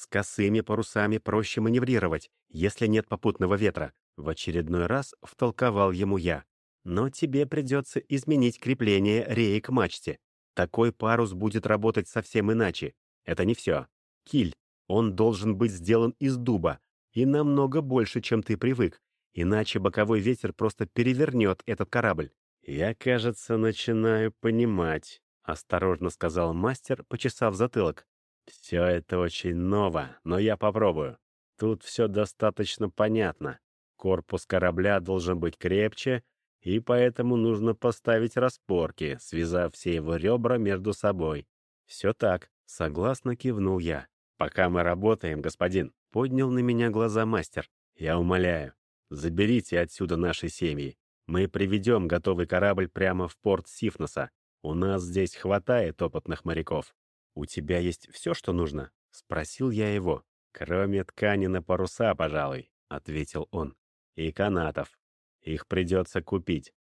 С косыми парусами проще маневрировать, если нет попутного ветра. В очередной раз втолковал ему я. Но тебе придется изменить крепление реи к мачте. Такой парус будет работать совсем иначе. Это не все. Киль, он должен быть сделан из дуба. И намного больше, чем ты привык. Иначе боковой ветер просто перевернет этот корабль. «Я, кажется, начинаю понимать», — осторожно сказал мастер, почесав затылок. «Все это очень ново, но я попробую. Тут все достаточно понятно. Корпус корабля должен быть крепче, и поэтому нужно поставить распорки, связав все его ребра между собой. Все так, согласно кивнул я. Пока мы работаем, господин, поднял на меня глаза мастер. Я умоляю, заберите отсюда наши семьи. Мы приведем готовый корабль прямо в порт Сифноса. У нас здесь хватает опытных моряков. У тебя есть все, что нужно? Спросил я его. Кроме ткани на паруса, пожалуй, ответил он. И канатов. Их придется купить.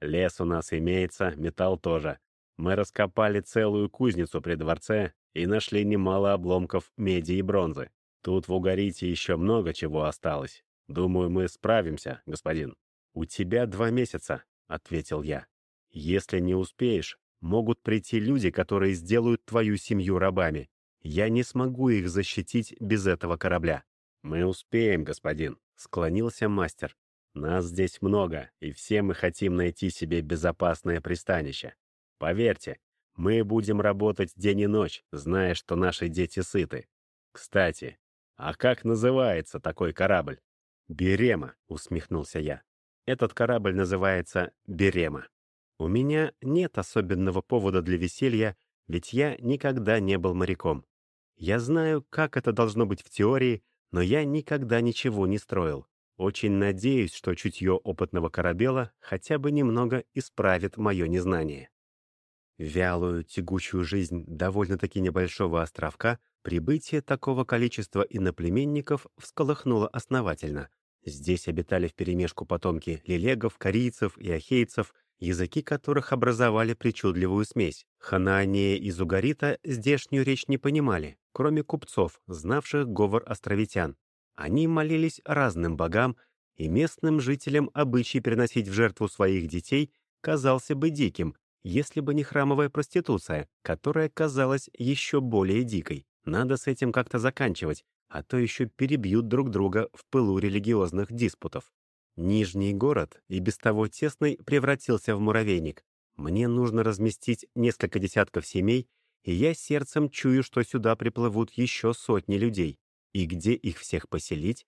Лес у нас имеется, металл тоже. Мы раскопали целую кузницу при дворце и нашли немало обломков меди и бронзы. Тут в Угарите еще много чего осталось. Думаю, мы справимся, господин. «У тебя два месяца», — ответил я. «Если не успеешь, могут прийти люди, которые сделают твою семью рабами. Я не смогу их защитить без этого корабля». «Мы успеем, господин», — склонился мастер. Нас здесь много, и все мы хотим найти себе безопасное пристанище. Поверьте, мы будем работать день и ночь, зная, что наши дети сыты. Кстати, а как называется такой корабль? «Берема», — усмехнулся я. «Этот корабль называется Берема. У меня нет особенного повода для веселья, ведь я никогда не был моряком. Я знаю, как это должно быть в теории, но я никогда ничего не строил. Очень надеюсь, что чутье опытного корабела хотя бы немного исправит мое незнание. Вялую, тягучую жизнь довольно-таки небольшого островка прибытие такого количества иноплеменников всколыхнуло основательно. Здесь обитали вперемешку потомки лилегов, корейцев и ахейцев, языки которых образовали причудливую смесь. Ханаанея и Зугарита здешнюю речь не понимали, кроме купцов, знавших говор островитян. Они молились разным богам, и местным жителям обычай переносить в жертву своих детей казался бы диким, если бы не храмовая проституция, которая казалась еще более дикой. Надо с этим как-то заканчивать, а то еще перебьют друг друга в пылу религиозных диспутов. Нижний город, и без того тесный, превратился в муравейник. Мне нужно разместить несколько десятков семей, и я сердцем чую, что сюда приплывут еще сотни людей. И где их всех поселить?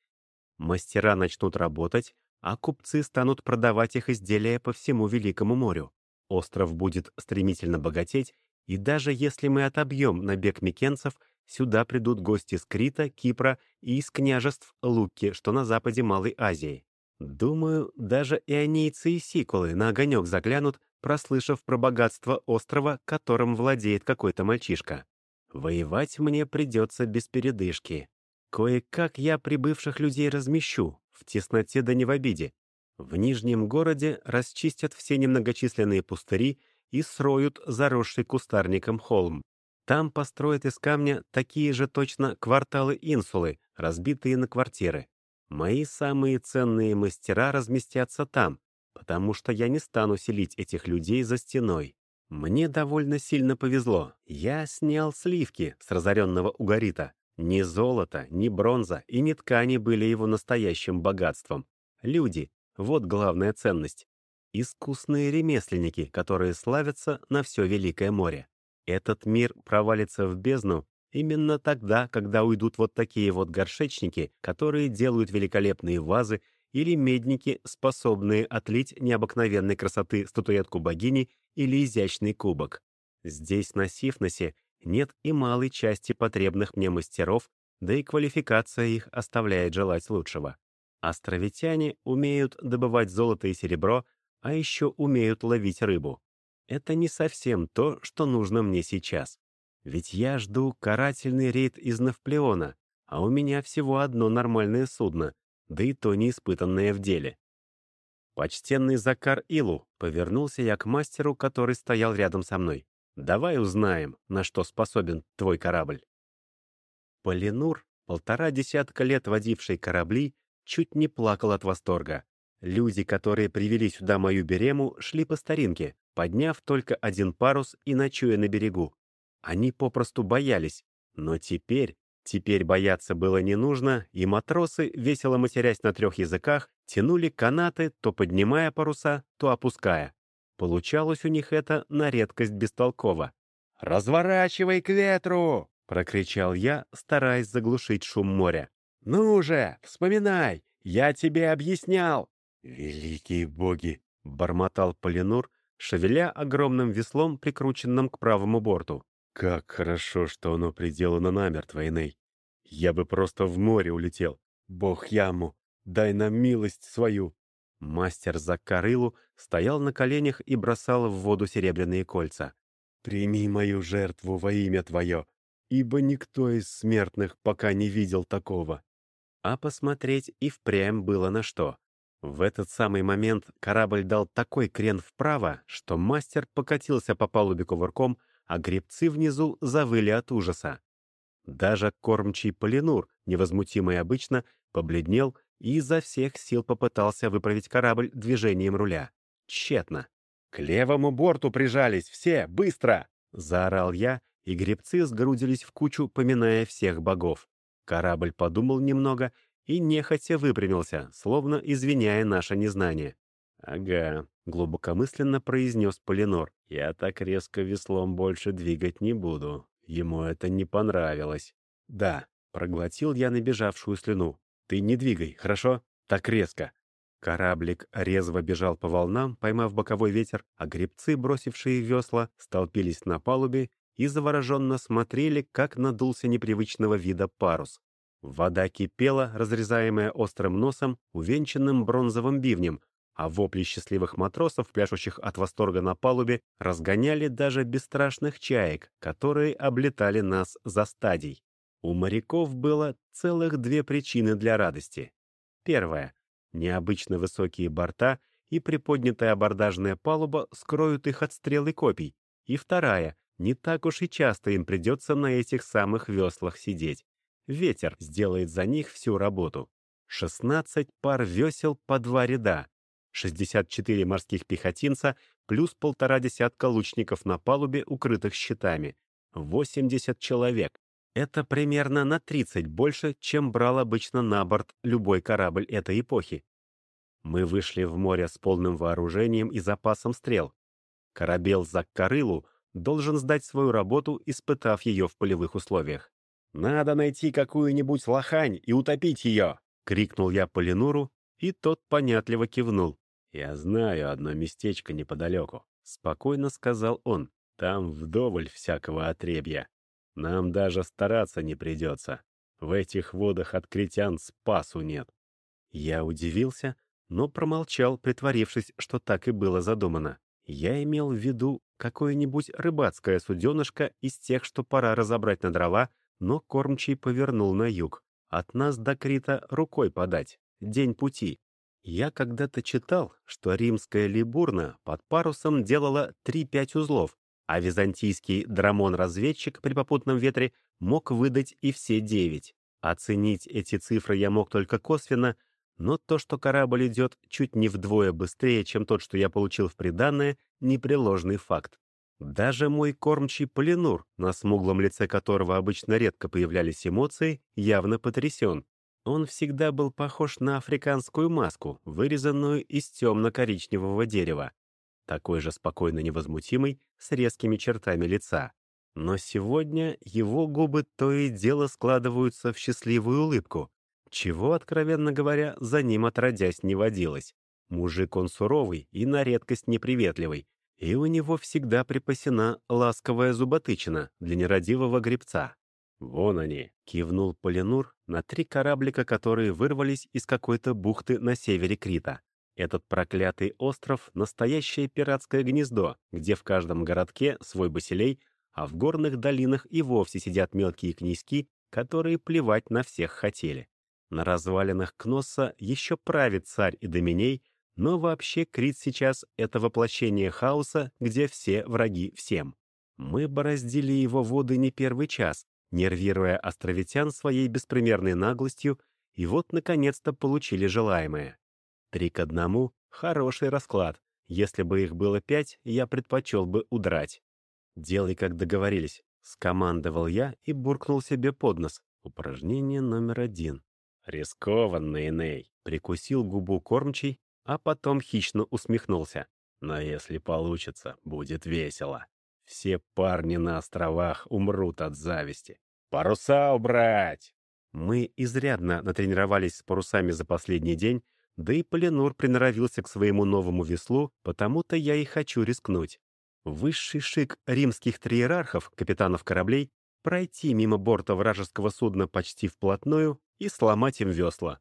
Мастера начнут работать, а купцы станут продавать их изделия по всему Великому морю. Остров будет стремительно богатеть, и даже если мы отобьем набег микенцев, сюда придут гости с Крита, Кипра и из княжеств Лукки, что на западе Малой Азии. Думаю, даже ионийцы и сикулы на огонек заглянут, прослышав про богатство острова, которым владеет какой-то мальчишка. Воевать мне придется без передышки. Кое-как я прибывших людей размещу, в тесноте да не в обиде. В Нижнем городе расчистят все немногочисленные пустыри и сроют заросший кустарником холм. Там построят из камня такие же точно кварталы-инсулы, разбитые на квартиры. Мои самые ценные мастера разместятся там, потому что я не стану селить этих людей за стеной. Мне довольно сильно повезло. Я снял сливки с разоренного угарита. Ни золото, ни бронза и ни ткани были его настоящим богатством. Люди — вот главная ценность. Искусные ремесленники, которые славятся на все Великое море. Этот мир провалится в бездну именно тогда, когда уйдут вот такие вот горшечники, которые делают великолепные вазы, или медники, способные отлить необыкновенной красоты статуэтку богини или изящный кубок. Здесь, на Сифносе, нет и малой части потребных мне мастеров, да и квалификация их оставляет желать лучшего. Островитяне умеют добывать золото и серебро, а еще умеют ловить рыбу. Это не совсем то, что нужно мне сейчас. Ведь я жду карательный рейд из Навплеона, а у меня всего одно нормальное судно, да и то не испытанное в деле. «Почтенный Закар Илу», — повернулся я к мастеру, который стоял рядом со мной. Давай узнаем, на что способен твой корабль. Полинур полтора десятка лет водивший корабли, чуть не плакал от восторга. Люди, которые привели сюда мою берему, шли по старинке, подняв только один парус и ночуя на берегу. Они попросту боялись, но теперь, теперь бояться было не нужно, и матросы, весело матерясь на трех языках, тянули канаты, то поднимая паруса, то опуская. Получалось у них это на редкость бестолково. «Разворачивай к ветру!» — прокричал я, стараясь заглушить шум моря. «Ну же, вспоминай! Я тебе объяснял!» «Великие боги!» — бормотал Полинур, шевеля огромным веслом, прикрученным к правому борту. «Как хорошо, что оно приделано намертво, Эней! Я бы просто в море улетел! Бог яму! Дай нам милость свою!» Мастер Закарылу стоял на коленях и бросал в воду серебряные кольца. «Прими мою жертву во имя Твое, ибо никто из смертных пока не видел такого». А посмотреть и впрямь было на что. В этот самый момент корабль дал такой крен вправо, что мастер покатился по палубе кувырком, а гребцы внизу завыли от ужаса. Даже кормчий Полинур, невозмутимый обычно, побледнел и изо всех сил попытался выправить корабль движением руля. Тщетно. «К левому борту прижались! Все! Быстро!» — заорал я, и гребцы сгрудились в кучу, поминая всех богов. Корабль подумал немного и нехотя выпрямился, словно извиняя наше незнание. «Ага», — глубокомысленно произнес Полинор. «Я так резко веслом больше двигать не буду. Ему это не понравилось». «Да», — проглотил я набежавшую слюну. «Ты не двигай, хорошо? Так резко». Кораблик резво бежал по волнам, поймав боковой ветер, а гребцы, бросившие весла, столпились на палубе и завороженно смотрели, как надулся непривычного вида парус. Вода кипела, разрезаемая острым носом, увенчанным бронзовым бивнем, а вопли счастливых матросов, пляшущих от восторга на палубе, разгоняли даже бесстрашных чаек, которые облетали нас за стадий. У моряков было целых две причины для радости. Первая — необычно высокие борта и приподнятая абордажная палуба скроют их от стрел и копий. И вторая — не так уж и часто им придется на этих самых веслах сидеть. Ветер сделает за них всю работу. 16 пар весел по два ряда, 64 морских пехотинца плюс полтора десятка лучников на палубе, укрытых щитами. 80 человек. Это примерно на 30 больше, чем брал обычно на борт любой корабль этой эпохи. Мы вышли в море с полным вооружением и запасом стрел. Корабел Заккарылу должен сдать свою работу, испытав ее в полевых условиях. «Надо найти какую-нибудь лохань и утопить ее!» — крикнул я Полинуру, и тот понятливо кивнул. «Я знаю одно местечко неподалеку», — спокойно сказал он. «Там вдоволь всякого отребья. Нам даже стараться не придется. В этих водах от критян спасу нет. Я удивился, но промолчал, притворившись, что так и было задумано. Я имел в виду какое-нибудь рыбацкое суденышко из тех, что пора разобрать на дрова, но кормчий повернул на юг. От нас до Крита рукой подать. День пути. Я когда-то читал, что римская либурна под парусом делала 3-5 узлов, а византийский драмон-разведчик при попутном ветре мог выдать и все девять. Оценить эти цифры я мог только косвенно, но то, что корабль идет чуть не вдвое быстрее, чем тот, что я получил в приданное, непреложный факт. Даже мой кормчий Полинур, на смуглом лице которого обычно редко появлялись эмоции, явно потрясен. Он всегда был похож на африканскую маску, вырезанную из темно-коричневого дерева такой же спокойно невозмутимый, с резкими чертами лица. Но сегодня его губы то и дело складываются в счастливую улыбку, чего, откровенно говоря, за ним отродясь не водилось. Мужик он суровый и на редкость неприветливый, и у него всегда припасена ласковая зуботычина для нерадивого гребца. «Вон они!» — кивнул Полинур на три кораблика, которые вырвались из какой-то бухты на севере Крита. Этот проклятый остров — настоящее пиратское гнездо, где в каждом городке свой басилей, а в горных долинах и вовсе сидят мелкие князьки, которые плевать на всех хотели. На развалинах Кносса еще правит царь и доминей, но вообще Крит сейчас — это воплощение хаоса, где все враги всем. Мы бороздили его воды не первый час, нервируя островитян своей беспримерной наглостью, и вот, наконец-то, получили желаемое. Три к одному — хороший расклад. Если бы их было пять, я предпочел бы удрать. «Делай, как договорились», — скомандовал я и буркнул себе под нос. Упражнение номер один. «Рискованный, Ней», — прикусил губу кормчий, а потом хищно усмехнулся. «Но если получится, будет весело. Все парни на островах умрут от зависти. Паруса убрать!» Мы изрядно натренировались с парусами за последний день, да и Полинур приноровился к своему новому веслу, потому-то я и хочу рискнуть. Высший шик римских триерархов, капитанов кораблей, пройти мимо борта вражеского судна почти вплотную и сломать им весла.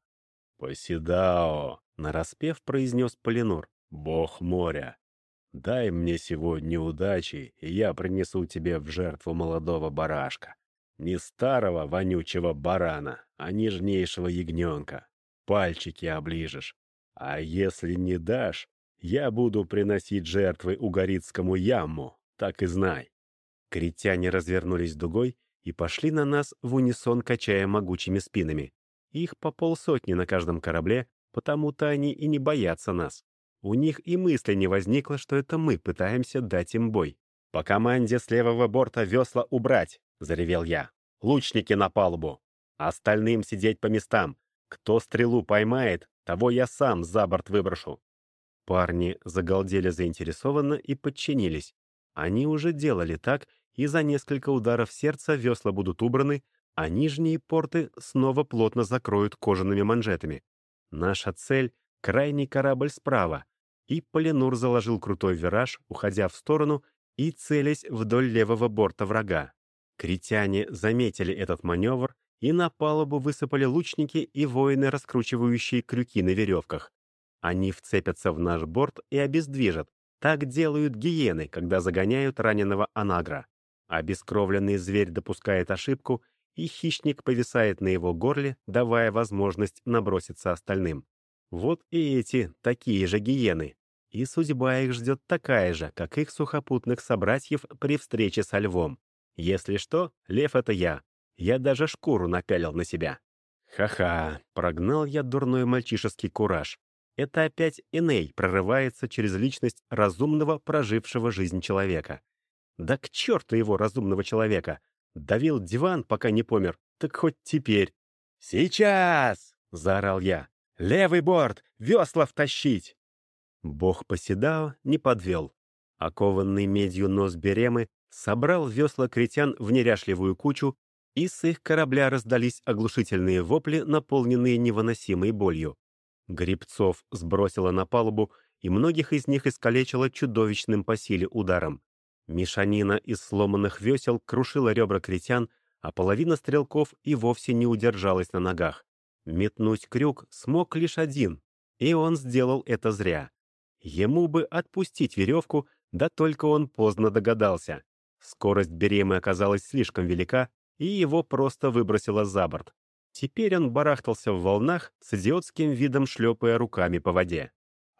«Поседао!» — нараспев произнес Полинур. «Бог моря! Дай мне сегодня удачи, и я принесу тебе в жертву молодого барашка. Не старого вонючего барана, а нежнейшего ягненка. Пальчики оближешь. А если не дашь, я буду приносить жертвы угорицкому яму, так и знай». Критяне развернулись дугой и пошли на нас в унисон, качая могучими спинами. Их по полсотни на каждом корабле, потому-то они и не боятся нас. У них и мысли не возникло, что это мы пытаемся дать им бой. «По команде с левого борта весла убрать!» — заревел я. «Лучники на палубу! Остальным сидеть по местам! Кто стрелу поймает, того я сам за борт выброшу!» Парни загалдели заинтересованно и подчинились. Они уже делали так, и за несколько ударов сердца весла будут убраны, а нижние порты снова плотно закроют кожаными манжетами. Наша цель — крайний корабль справа, и Полинур заложил крутой вираж, уходя в сторону и целясь вдоль левого борта врага. Критяне заметили этот маневр, и на палубу высыпали лучники и воины, раскручивающие крюки на веревках. Они вцепятся в наш борт и обездвижат. Так делают гиены, когда загоняют раненого анагра. Обескровленный зверь допускает ошибку, и хищник повисает на его горле, давая возможность наброситься остальным. Вот и эти, такие же гиены. И судьба их ждет такая же, как их сухопутных собратьев при встрече со львом. Если что, лев — это я. Я даже шкуру напялил на себя. Ха-ха, прогнал я дурной мальчишеский кураж. Это опять Эней прорывается через личность разумного, прожившего жизнь человека. Да к черту его, разумного человека! Давил диван, пока не помер, так хоть теперь. «Сейчас!» — заорал я. Левый борт! Весла втащить!» Бог Поседао не подвел. Окованный медью нос Беремы собрал весла критян в неряшливую кучу, и с их корабля раздались оглушительные вопли, наполненные невыносимой болью. Грибцов сбросило на палубу, и многих из них искалечило чудовищным по силе ударом. Мешанина из сломанных весел крушила ребра критян, а половина стрелков и вовсе не удержалась на ногах. Метнуть крюк смог лишь один, и он сделал это зря. Ему бы отпустить веревку, да только он поздно догадался. Скорость Беремы оказалась слишком велика, и его просто выбросило за борт. Теперь он барахтался в волнах, с идиотским видом шлепая руками по воде.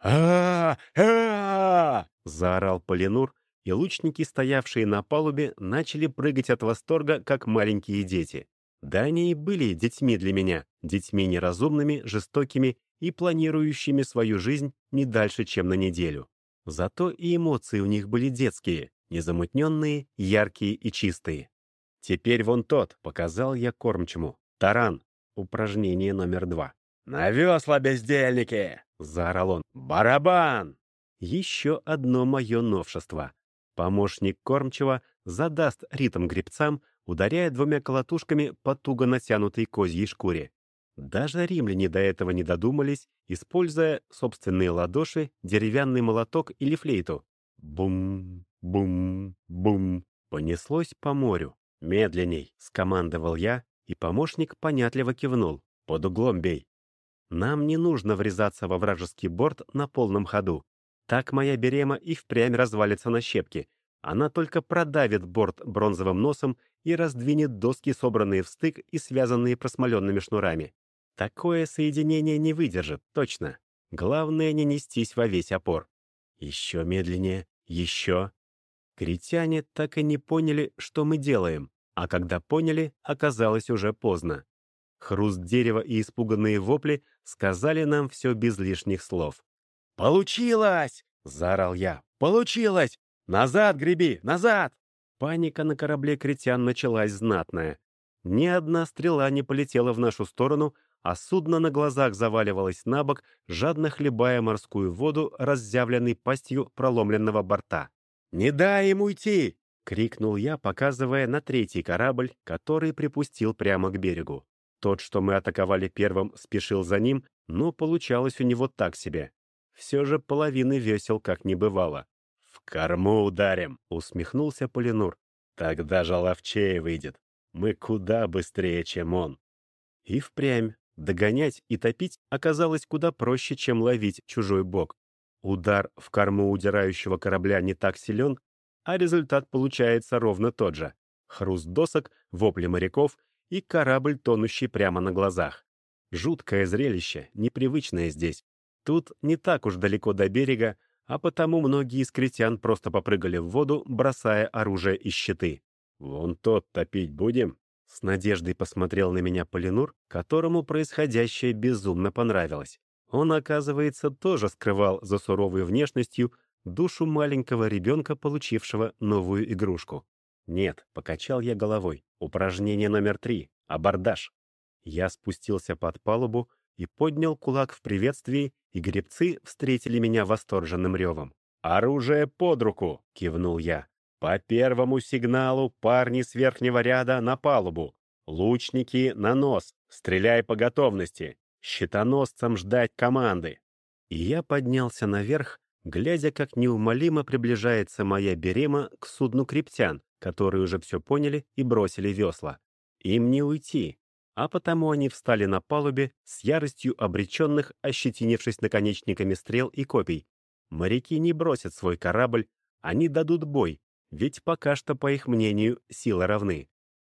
а а заорал Полинур, и лучники, стоявшие на палубе, начали прыгать от восторга, как маленькие дети. Да они и были детьми для меня, детьми неразумными, жестокими и планирующими свою жизнь не дальше, чем на неделю. Зато и эмоции у них были детские, незамутненные, яркие и чистые. «Теперь вон тот», — показал я кормчему. «Таран». Упражнение номер два. «На весла, бездельники!» — заорал он. «Барабан!» Еще одно мое новшество. Помощник кормчего задаст ритм гребцам, ударяя двумя колотушками по туго натянутой козьей шкуре. Даже римляне до этого не додумались, используя собственные ладоши, деревянный молоток или флейту. Бум, бум, бум. Понеслось по морю. «Медленней!» — скомандовал я, и помощник понятливо кивнул. «Под углом бей!» Нам не нужно врезаться во вражеский борт на полном ходу. Так моя берема и впрямь развалится на щепки. Она только продавит борт бронзовым носом и раздвинет доски, собранные в стык и связанные просмоленными шнурами. Такое соединение не выдержит, точно. Главное не нестись во весь опор. Еще медленнее, еще. Критяне так и не поняли, что мы делаем. А когда поняли, оказалось уже поздно. Хруст дерева и испуганные вопли сказали нам все без лишних слов. «Получилось!» — заорал я. «Получилось! Назад греби! Назад!» Паника на корабле критян началась знатная. Ни одна стрела не полетела в нашу сторону, а судно на глазах заваливалось на бок, жадно хлебая морскую воду, разъявленной пастью проломленного борта. «Не дай им уйти!» — крикнул я, показывая на третий корабль, который припустил прямо к берегу. Тот, что мы атаковали первым, спешил за ним, но получалось у него так себе. Все же половины весел как не бывало. «В корму ударим!» — усмехнулся Полинур. «Тогда же ловчее выйдет. Мы куда быстрее, чем он». И впрямь Догонять и топить оказалось куда проще, чем ловить чужой бок. Удар в корму удирающего корабля не так силен, а результат получается ровно тот же. Хруст досок, вопли моряков и корабль, тонущий прямо на глазах. Жуткое зрелище, непривычное здесь. Тут не так уж далеко до берега, а потому многие из критян просто попрыгали в воду, бросая оружие и щиты. «Вон тот топить будем?» С надеждой посмотрел на меня Полинур, которому происходящее безумно понравилось. Он, оказывается, тоже скрывал за суровой внешностью душу маленького ребенка, получившего новую игрушку. «Нет», — покачал я головой, — «упражнение номер три — абордаж». Я спустился под палубу и поднял кулак в приветствии, и гребцы встретили меня восторженным ревом. «Оружие под руку!» — кивнул я. По первому сигналу парни с верхнего ряда на палубу. Лучники на нос. Стреляй по готовности. Щитоносцам ждать команды. И я поднялся наверх, глядя, как неумолимо приближается моя берема к судну криптян, которые уже все поняли и бросили весла. Им не уйти, а потому они встали на палубе с яростью обреченных, ощетинившись наконечниками стрел и копий. Моряки не бросят свой корабль, они дадут бой, ведь пока что, по их мнению, силы равны.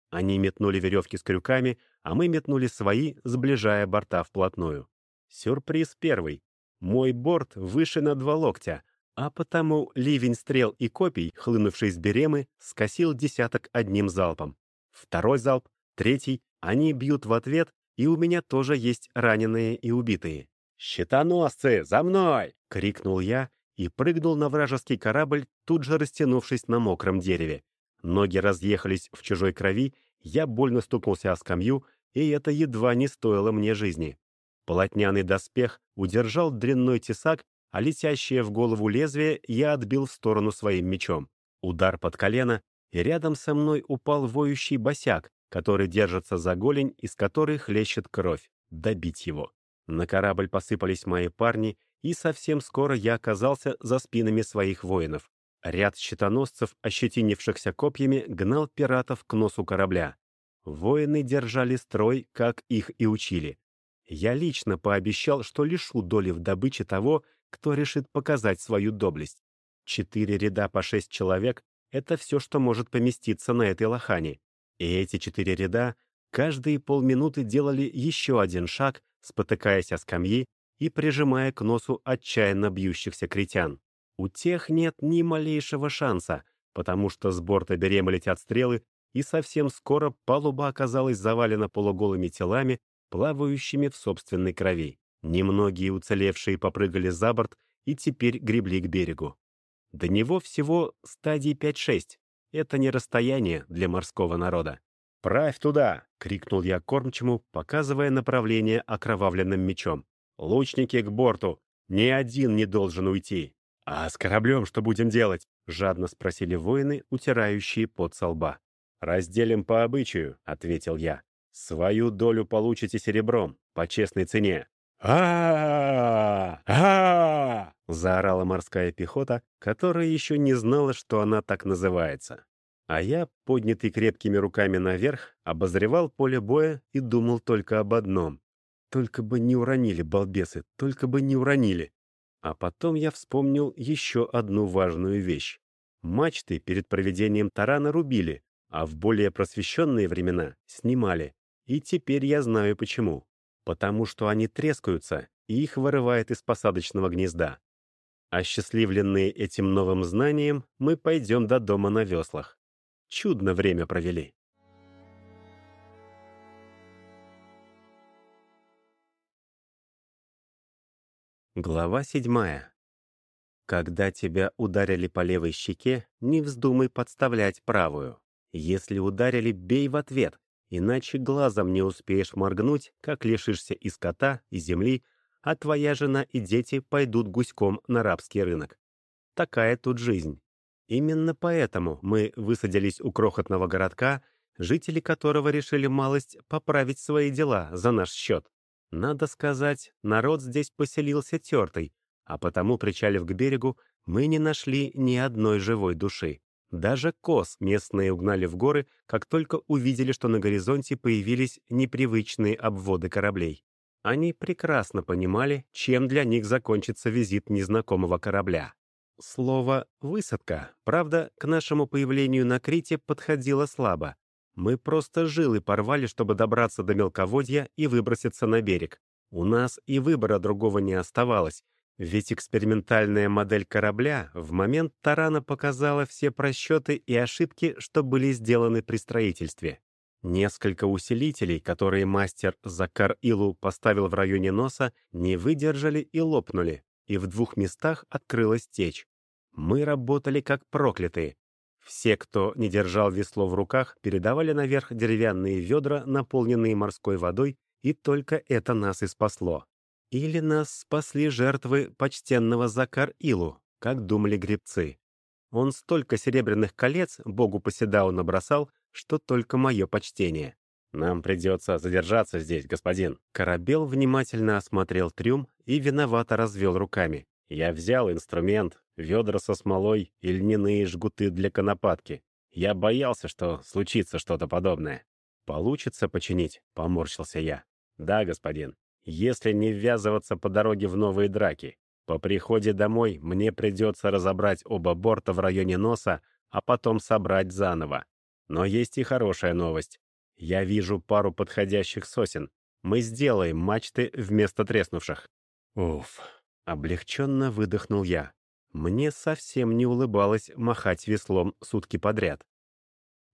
Они метнули веревки с крюками, а мы метнули свои, сближая борта вплотную. Сюрприз первый. Мой борт выше на два локтя, а потому ливень стрел и копий, хлынувший с беремы, скосил десяток одним залпом. Второй залп, третий, они бьют в ответ, и у меня тоже есть раненые и убитые. «Щитоносцы, за мной!» — крикнул я, и прыгнул на вражеский корабль, тут же растянувшись на мокром дереве. Ноги разъехались в чужой крови, я больно стукнулся о скамью, и это едва не стоило мне жизни. Полотняный доспех удержал дрянной тесак, а летящее в голову лезвие я отбил в сторону своим мечом. Удар под колено, и рядом со мной упал воющий босяк, который держится за голень, из которой хлещет кровь. Добить его. На корабль посыпались мои парни, и совсем скоро я оказался за спинами своих воинов. Ряд щитоносцев, ощетинившихся копьями, гнал пиратов к носу корабля. Воины держали строй, как их и учили. Я лично пообещал, что лишу доли в добыче того, кто решит показать свою доблесть. Четыре ряда по шесть человек — это все, что может поместиться на этой лохане. И эти четыре ряда каждые полминуты делали еще один шаг, спотыкаясь о скамьи и прижимая к носу отчаянно бьющихся критян. У тех нет ни малейшего шанса, потому что с борта беремы летят стрелы, и совсем скоро палуба оказалась завалена полуголыми телами, плавающими в собственной крови. Немногие уцелевшие попрыгали за борт и теперь гребли к берегу. До него всего стадий 5-6. Это не расстояние для морского народа. «Правь туда!» — крикнул я кормчему, показывая направление окровавленным мечом. Лучники к борту. Ни один не должен уйти. А с кораблем что будем делать? Жадно спросили воины, утирающие пот со лба. «Разделим по обычаю», — ответил я. «Свою долю получите серебром, по честной цене». а а заорала морская пехота, которая еще не знала, что она так называется. А я, поднятый крепкими руками наверх, обозревал поле боя и думал только об одном только бы не уронили, балбесы, только бы не уронили. А потом я вспомнил еще одну важную вещь. Мачты перед проведением тарана рубили, а в более просвещенные времена снимали. И теперь я знаю почему. Потому что они трескаются, и их вырывает из посадочного гнезда. Осчастливленные этим новым знанием, мы пойдем до дома на веслах. Чудно время провели. Глава седьмая. Когда тебя ударили по левой щеке, не вздумай подставлять правую. Если ударили, бей в ответ, иначе глазом не успеешь моргнуть, как лишишься и скота, и земли, а твоя жена и дети пойдут гуськом на рабский рынок. Такая тут жизнь. Именно поэтому мы высадились у крохотного городка, жители которого решили малость поправить свои дела за наш счет. Надо сказать, народ здесь поселился тертый, а потому, причалив к берегу, мы не нашли ни одной живой души. Даже коз местные угнали в горы, как только увидели, что на горизонте появились непривычные обводы кораблей. Они прекрасно понимали, чем для них закончится визит незнакомого корабля. Слово «высадка», правда, к нашему появлению на Крите подходило слабо. Мы просто жилы порвали, чтобы добраться до мелководья и выброситься на берег. У нас и выбора другого не оставалось, ведь экспериментальная модель корабля в момент тарана показала все просчеты и ошибки, что были сделаны при строительстве. Несколько усилителей, которые мастер Закар Илу поставил в районе носа, не выдержали и лопнули, и в двух местах открылась течь. Мы работали как проклятые, все, кто не держал весло в руках, передавали наверх деревянные ведра, наполненные морской водой, и только это нас и спасло. Или нас спасли жертвы почтенного Закар-Илу, как думали гребцы. Он столько серебряных колец богу Поседау набросал, что только мое почтение. «Нам придется задержаться здесь, господин». Корабел внимательно осмотрел трюм и виновато развел руками. «Я взял инструмент, ведра со смолой и льняные жгуты для конопатки. Я боялся, что случится что-то подобное. «Получится починить», — поморщился я. «Да, господин. Если не ввязываться по дороге в новые драки. По приходе домой мне придется разобрать оба борта в районе носа, а потом собрать заново. Но есть и хорошая новость. Я вижу пару подходящих сосен. Мы сделаем мачты вместо треснувших». «Уф», — облегченно выдохнул я. Мне совсем не улыбалось махать веслом сутки подряд.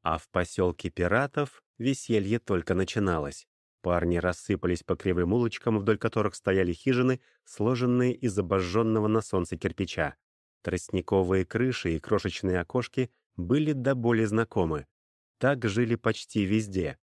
А в поселке пиратов веселье только начиналось. Парни рассыпались по кривым улочкам, вдоль которых стояли хижины, сложенные из обожженного на солнце кирпича. Тростниковые крыши и крошечные окошки были до боли знакомы. Так жили почти везде.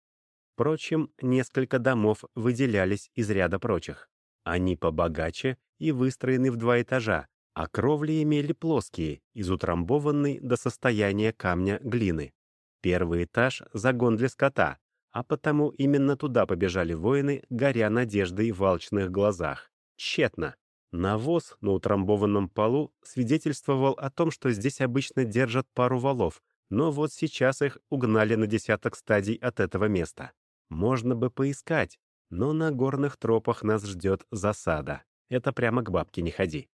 Впрочем, несколько домов выделялись из ряда прочих. Они побогаче и выстроены в два этажа, а кровли имели плоские, из утрамбованной до состояния камня глины. Первый этаж — загон для скота, а потому именно туда побежали воины, горя надеждой в алчных глазах. Тщетно. Навоз на утрамбованном полу свидетельствовал о том, что здесь обычно держат пару валов, но вот сейчас их угнали на десяток стадий от этого места. Можно бы поискать, но на горных тропах нас ждет засада. Это прямо к бабке не ходи.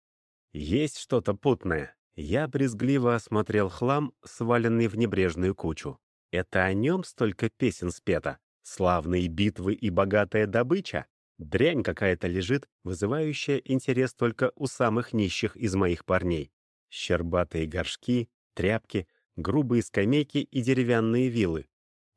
Есть что-то путное. Я брезгливо осмотрел хлам, сваленный в небрежную кучу. Это о нем столько песен спето? Славные битвы и богатая добыча? Дрянь какая-то лежит, вызывающая интерес только у самых нищих из моих парней. Щербатые горшки, тряпки, грубые скамейки и деревянные вилы.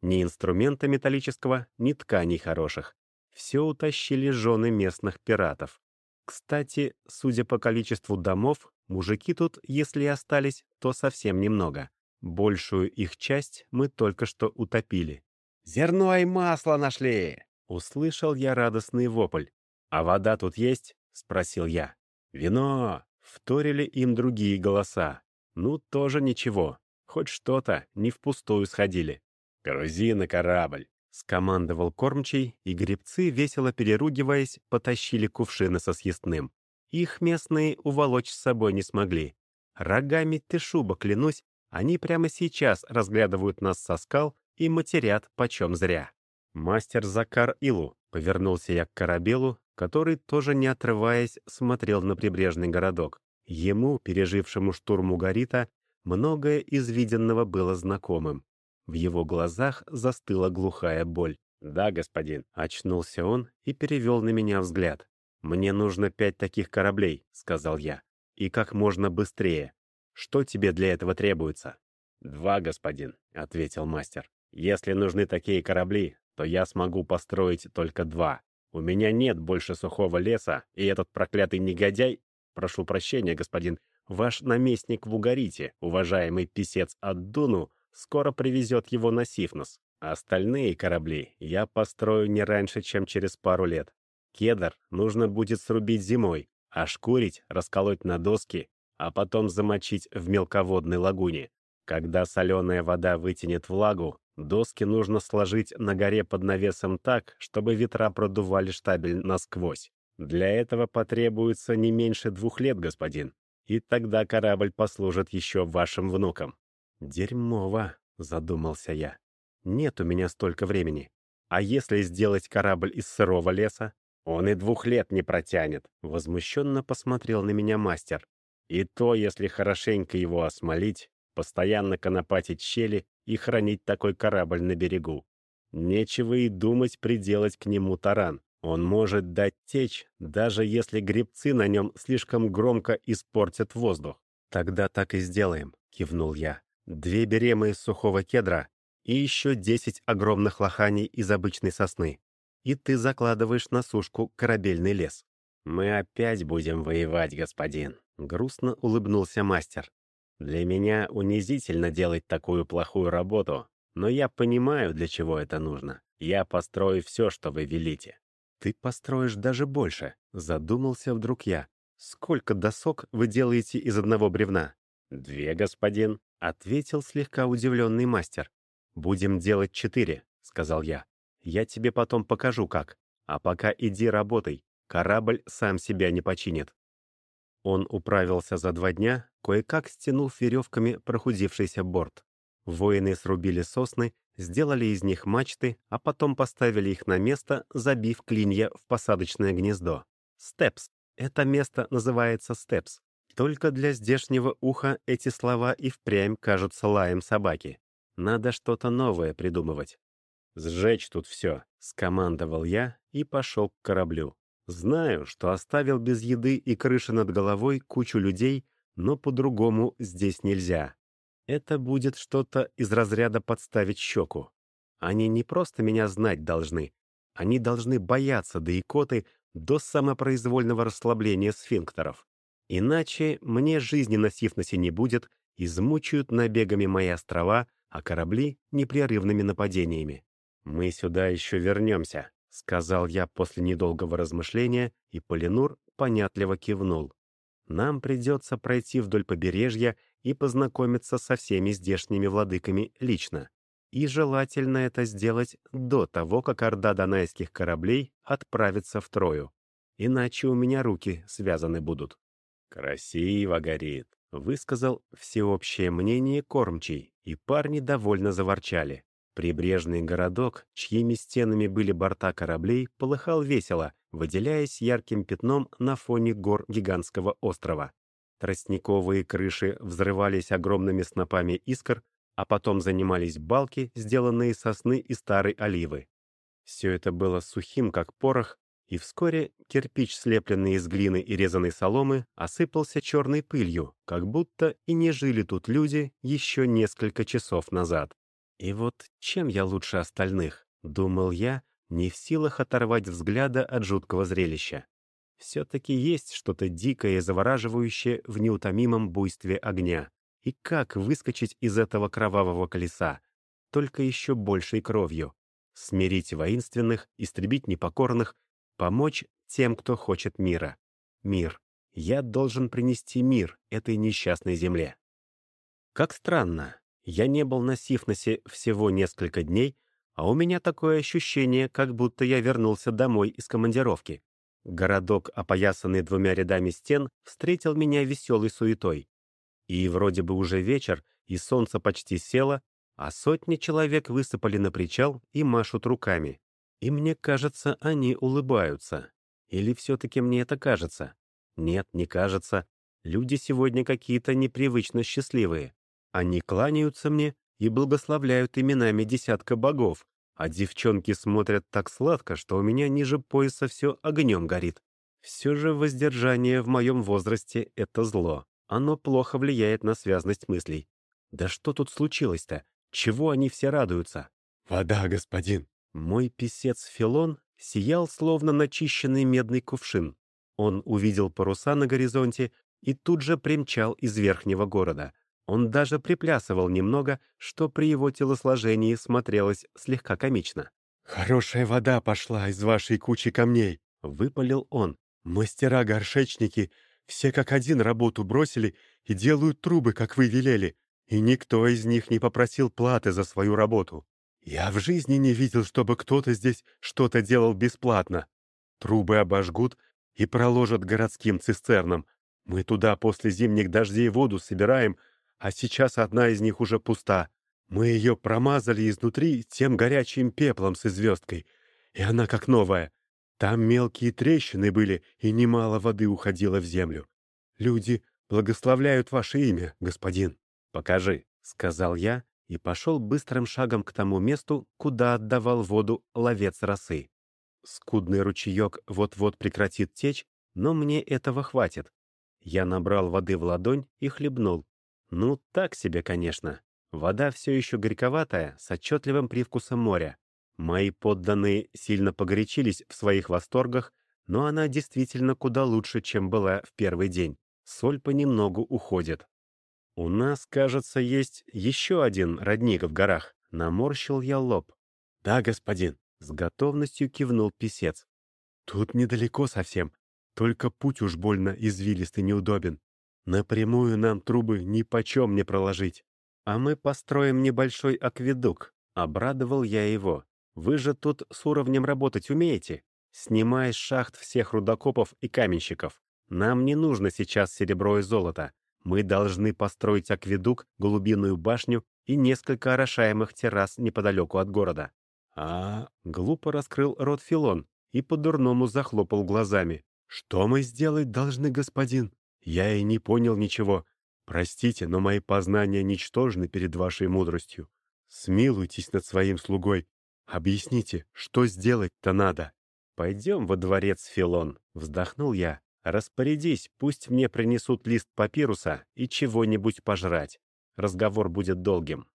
Ни инструмента металлического, ни тканей хороших. Все утащили жены местных пиратов. Кстати, судя по количеству домов, мужики тут, если и остались, то совсем немного. Большую их часть мы только что утопили. «Зерно и масло нашли!» Услышал я радостный вопль. «А вода тут есть?» — спросил я. «Вино!» — вторили им другие голоса. «Ну, тоже ничего. Хоть что-то, не впустую сходили. Грузи на корабль!» — скомандовал кормчий, и гребцы, весело переругиваясь, потащили кувшины со съестным. Их местные уволочь с собой не смогли. Рогами ты шуба, клянусь, они прямо сейчас разглядывают нас со скал и матерят почем зря. Мастер Закар Илу, повернулся я к корабелу, который, тоже не отрываясь, смотрел на прибрежный городок. Ему, пережившему штурм Угарита, многое из виденного было знакомым. В его глазах застыла глухая боль. «Да, господин», — очнулся он и перевел на меня взгляд. «Мне нужно пять таких кораблей», — сказал я. «И как можно быстрее. Что тебе для этого требуется?» «Два, господин», — ответил мастер. «Если нужны такие корабли, то я смогу построить только два. У меня нет больше сухого леса, и этот проклятый негодяй... Прошу прощения, господин, ваш наместник в Угарите, уважаемый писец Аддуну, скоро привезет его на Сифнос. Остальные корабли я построю не раньше, чем через пару лет. Кедр нужно будет срубить зимой, а шкурить, расколоть на доски, а потом замочить в мелководной лагуне. Когда соленая вода вытянет влагу, доски нужно сложить на горе под навесом так, чтобы ветра продували штабель насквозь. Для этого потребуется не меньше двух лет, господин. И тогда корабль послужит еще вашим внукам. «Дерьмово», — задумался я. Нет у меня столько времени. А если сделать корабль из сырого леса? Он и двух лет не протянет. Возмущенно посмотрел на меня мастер. И то, если хорошенько его осмолить, постоянно конопатить щели и хранить такой корабль на берегу. Нечего и думать приделать к нему таран. Он может дать течь, даже если гребцы на нем слишком громко испортят воздух. «Тогда так и сделаем», — кивнул я. «Две беремы из сухого кедра и еще десять огромных лоханий из обычной сосны. И ты закладываешь на сушку корабельный лес. «Мы опять будем воевать, господин», — грустно улыбнулся мастер. «Для меня унизительно делать такую плохую работу, но я понимаю, для чего это нужно. Я построю все, что вы велите». «Ты построишь даже больше», — задумался вдруг я. «Сколько досок вы делаете из одного бревна?» «Две, господин», — ответил слегка удивленный мастер. «Будем делать четыре», — сказал я. «Я тебе потом покажу, как. А пока иди работай. Корабль сам себя не починит». Он управился за два дня, кое-как стянув веревками прохудившийся борт. Воины срубили сосны, сделали из них мачты, а потом поставили их на место, забив клинья в посадочное гнездо. «Степс». Это место называется «Степс». Только для здешнего уха эти слова и впрямь кажутся лаем собаки. Надо что-то новое придумывать. «Сжечь тут все», — скомандовал я и пошел к кораблю. Знаю, что оставил без еды и крыши над головой кучу людей, но по-другому здесь нельзя. Это будет что-то из разряда подставить щеку. Они не просто меня знать должны, они должны бояться до икоты, до самопроизвольного расслабления сфинктеров. Иначе мне жизни на не будет, измучают набегами мои острова — а корабли — непрерывными нападениями. «Мы сюда еще вернемся», — сказал я после недолгого размышления, и Полинур понятливо кивнул. «Нам придется пройти вдоль побережья и познакомиться со всеми здешними владыками лично. И желательно это сделать до того, как орда донайских кораблей отправится в Трою. Иначе у меня руки связаны будут». «Красиво горит», — высказал всеобщее мнение кормчий, и парни довольно заворчали. Прибрежный городок, чьими стенами были борта кораблей, полыхал весело, выделяясь ярким пятном на фоне гор гигантского острова. Тростниковые крыши взрывались огромными снопами искр, а потом занимались балки, сделанные сосны и старой оливы. Все это было сухим, как порох, и вскоре кирпич, слепленный из глины и резаной соломы, осыпался черной пылью, как будто и не жили тут люди еще несколько часов назад. И вот чем я лучше остальных, думал я, не в силах оторвать взгляда от жуткого зрелища. Все-таки есть что-то дикое и завораживающее в неутомимом буйстве огня. И как выскочить из этого кровавого колеса? Только еще большей кровью. Смирить воинственных, истребить непокорных — Помочь тем, кто хочет мира. Мир. Я должен принести мир этой несчастной земле. Как странно. Я не был на Сифносе всего несколько дней, а у меня такое ощущение, как будто я вернулся домой из командировки. Городок, опоясанный двумя рядами стен, встретил меня веселой суетой. И вроде бы уже вечер, и солнце почти село, а сотни человек высыпали на причал и машут руками. И мне кажется, они улыбаются. Или все-таки мне это кажется? Нет, не кажется. Люди сегодня какие-то непривычно счастливые. Они кланяются мне и благословляют именами десятка богов, а девчонки смотрят так сладко, что у меня ниже пояса все огнем горит. Все же воздержание в моем возрасте — это зло. Оно плохо влияет на связность мыслей. Да что тут случилось-то? Чего они все радуются? «Вода, господин!» Мой писец Филон, сиял словно начищенный медный кувшин. Он увидел паруса на горизонте и тут же примчал из верхнего города. Он даже приплясывал немного, что при его телосложении смотрелось слегка комично. «Хорошая вода пошла из вашей кучи камней», — выпалил он. «Мастера-горшечники все как один работу бросили и делают трубы, как вы велели, и никто из них не попросил платы за свою работу. Я в жизни не видел, чтобы кто-то здесь что-то делал бесплатно. Трубы обожгут и проложат городским цистернам. Мы туда после зимних дождей воду собираем, а сейчас одна из них уже пуста. Мы ее промазали изнутри тем горячим пеплом с звездкой, и она как новая. Там мелкие трещины были, и немало воды уходило в землю. Люди благословляют ваше имя, господин. «Покажи», — сказал я, и пошел быстрым шагом к тому месту, куда отдавал воду ловец росы. Скудный ручеек вот-вот прекратит течь, но мне этого хватит. Я набрал воды в ладонь и хлебнул. Ну, так себе, конечно. Вода все еще горьковатая, с отчетливым привкусом моря. Мои подданные сильно погорячились в своих восторгах, но она действительно куда лучше, чем была в первый день. Соль понемногу уходит. «У нас, кажется, есть еще один родник в горах», — наморщил я лоб. «Да, господин», — с готовностью кивнул писец. «Тут недалеко совсем, только путь уж больно извилистый неудобен. Напрямую нам трубы ни почем не проложить. А мы построим небольшой акведук», — обрадовал я его. «Вы же тут с уровнем работать умеете? Снимай шахт всех рудокопов и каменщиков. Нам не нужно сейчас серебро и золото. Мы должны построить акведук, голубиную башню и несколько орошаемых террас неподалеку от города. А, глупо раскрыл рот Филон и по-дурному захлопал глазами. «Что мы сделать должны, господин? Я и не понял ничего. Простите, но мои познания ничтожны перед вашей мудростью. Смилуйтесь над своим слугой. Объясните, что сделать-то надо?» «Пойдем во дворец, Филон», — вздохнул я. Распорядись, пусть мне принесут лист папируса и чего-нибудь пожрать. Разговор будет долгим.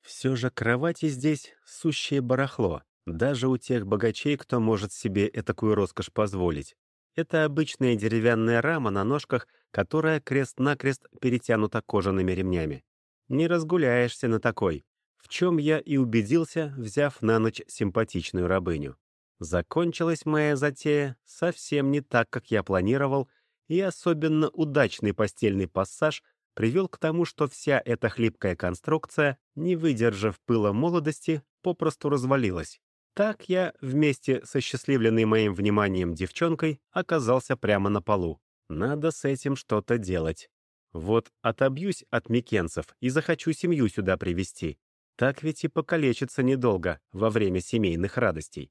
Все же кровати здесь — сущее барахло, даже у тех богачей, кто может себе такую роскошь позволить. Это обычная деревянная рама на ножках, которая крест-накрест перетянута кожаными ремнями. Не разгуляешься на такой, в чем я и убедился, взяв на ночь симпатичную рабыню. Закончилась моя затея совсем не так, как я планировал, и особенно удачный постельный пассаж привел к тому, что вся эта хлипкая конструкция, не выдержав пыла молодости, попросту развалилась. Так я, вместе со счастливленной моим вниманием девчонкой, оказался прямо на полу. Надо с этим что-то делать. Вот отобьюсь от микенцев и захочу семью сюда привести. Так ведь и покалечиться недолго во время семейных радостей.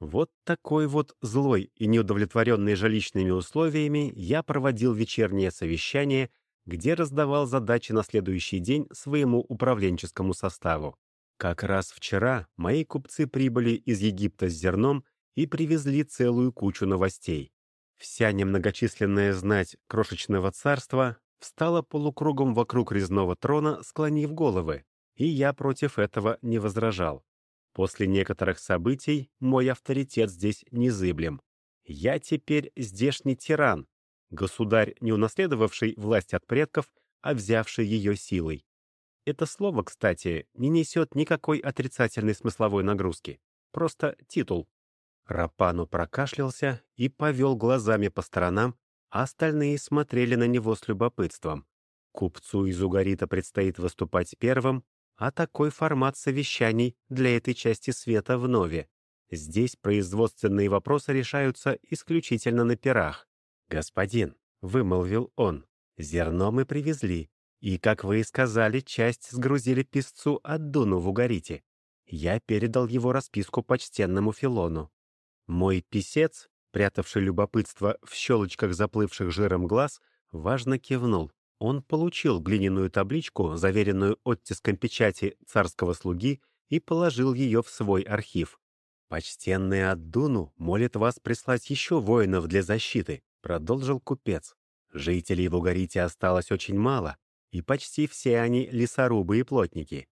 Вот такой вот злой и неудовлетворенный жилищными условиями я проводил вечернее совещание, где раздавал задачи на следующий день своему управленческому составу. Как раз вчера мои купцы прибыли из Египта с зерном и привезли целую кучу новостей. Вся немногочисленная знать крошечного царства встала полукругом вокруг резного трона, склонив головы, и я против этого не возражал. После некоторых событий мой авторитет здесь незыблем. Я теперь здешний тиран, государь, не унаследовавший власть от предков, а взявший ее силой. Это слово, кстати, не несет никакой отрицательной смысловой нагрузки. Просто титул. Рапану прокашлялся и повел глазами по сторонам, а остальные смотрели на него с любопытством. Купцу из Угарита предстоит выступать первым, а такой формат совещаний для этой части света в Нове. Здесь производственные вопросы решаются исключительно на пирах. «Господин», — вымолвил он, — «зерно мы привезли, и, как вы и сказали, часть сгрузили песцу от Дуну в Угарите. Я передал его расписку почтенному Филону. Мой писец, прятавший любопытство в щелочках заплывших жиром глаз, важно кивнул. Он получил глиняную табличку, заверенную оттиском печати царского слуги, и положил ее в свой архив. «Почтенный Аддуну молит вас прислать еще воинов для защиты», — продолжил купец. «Жителей в Угарите осталось очень мало, и почти все они лесорубы и плотники.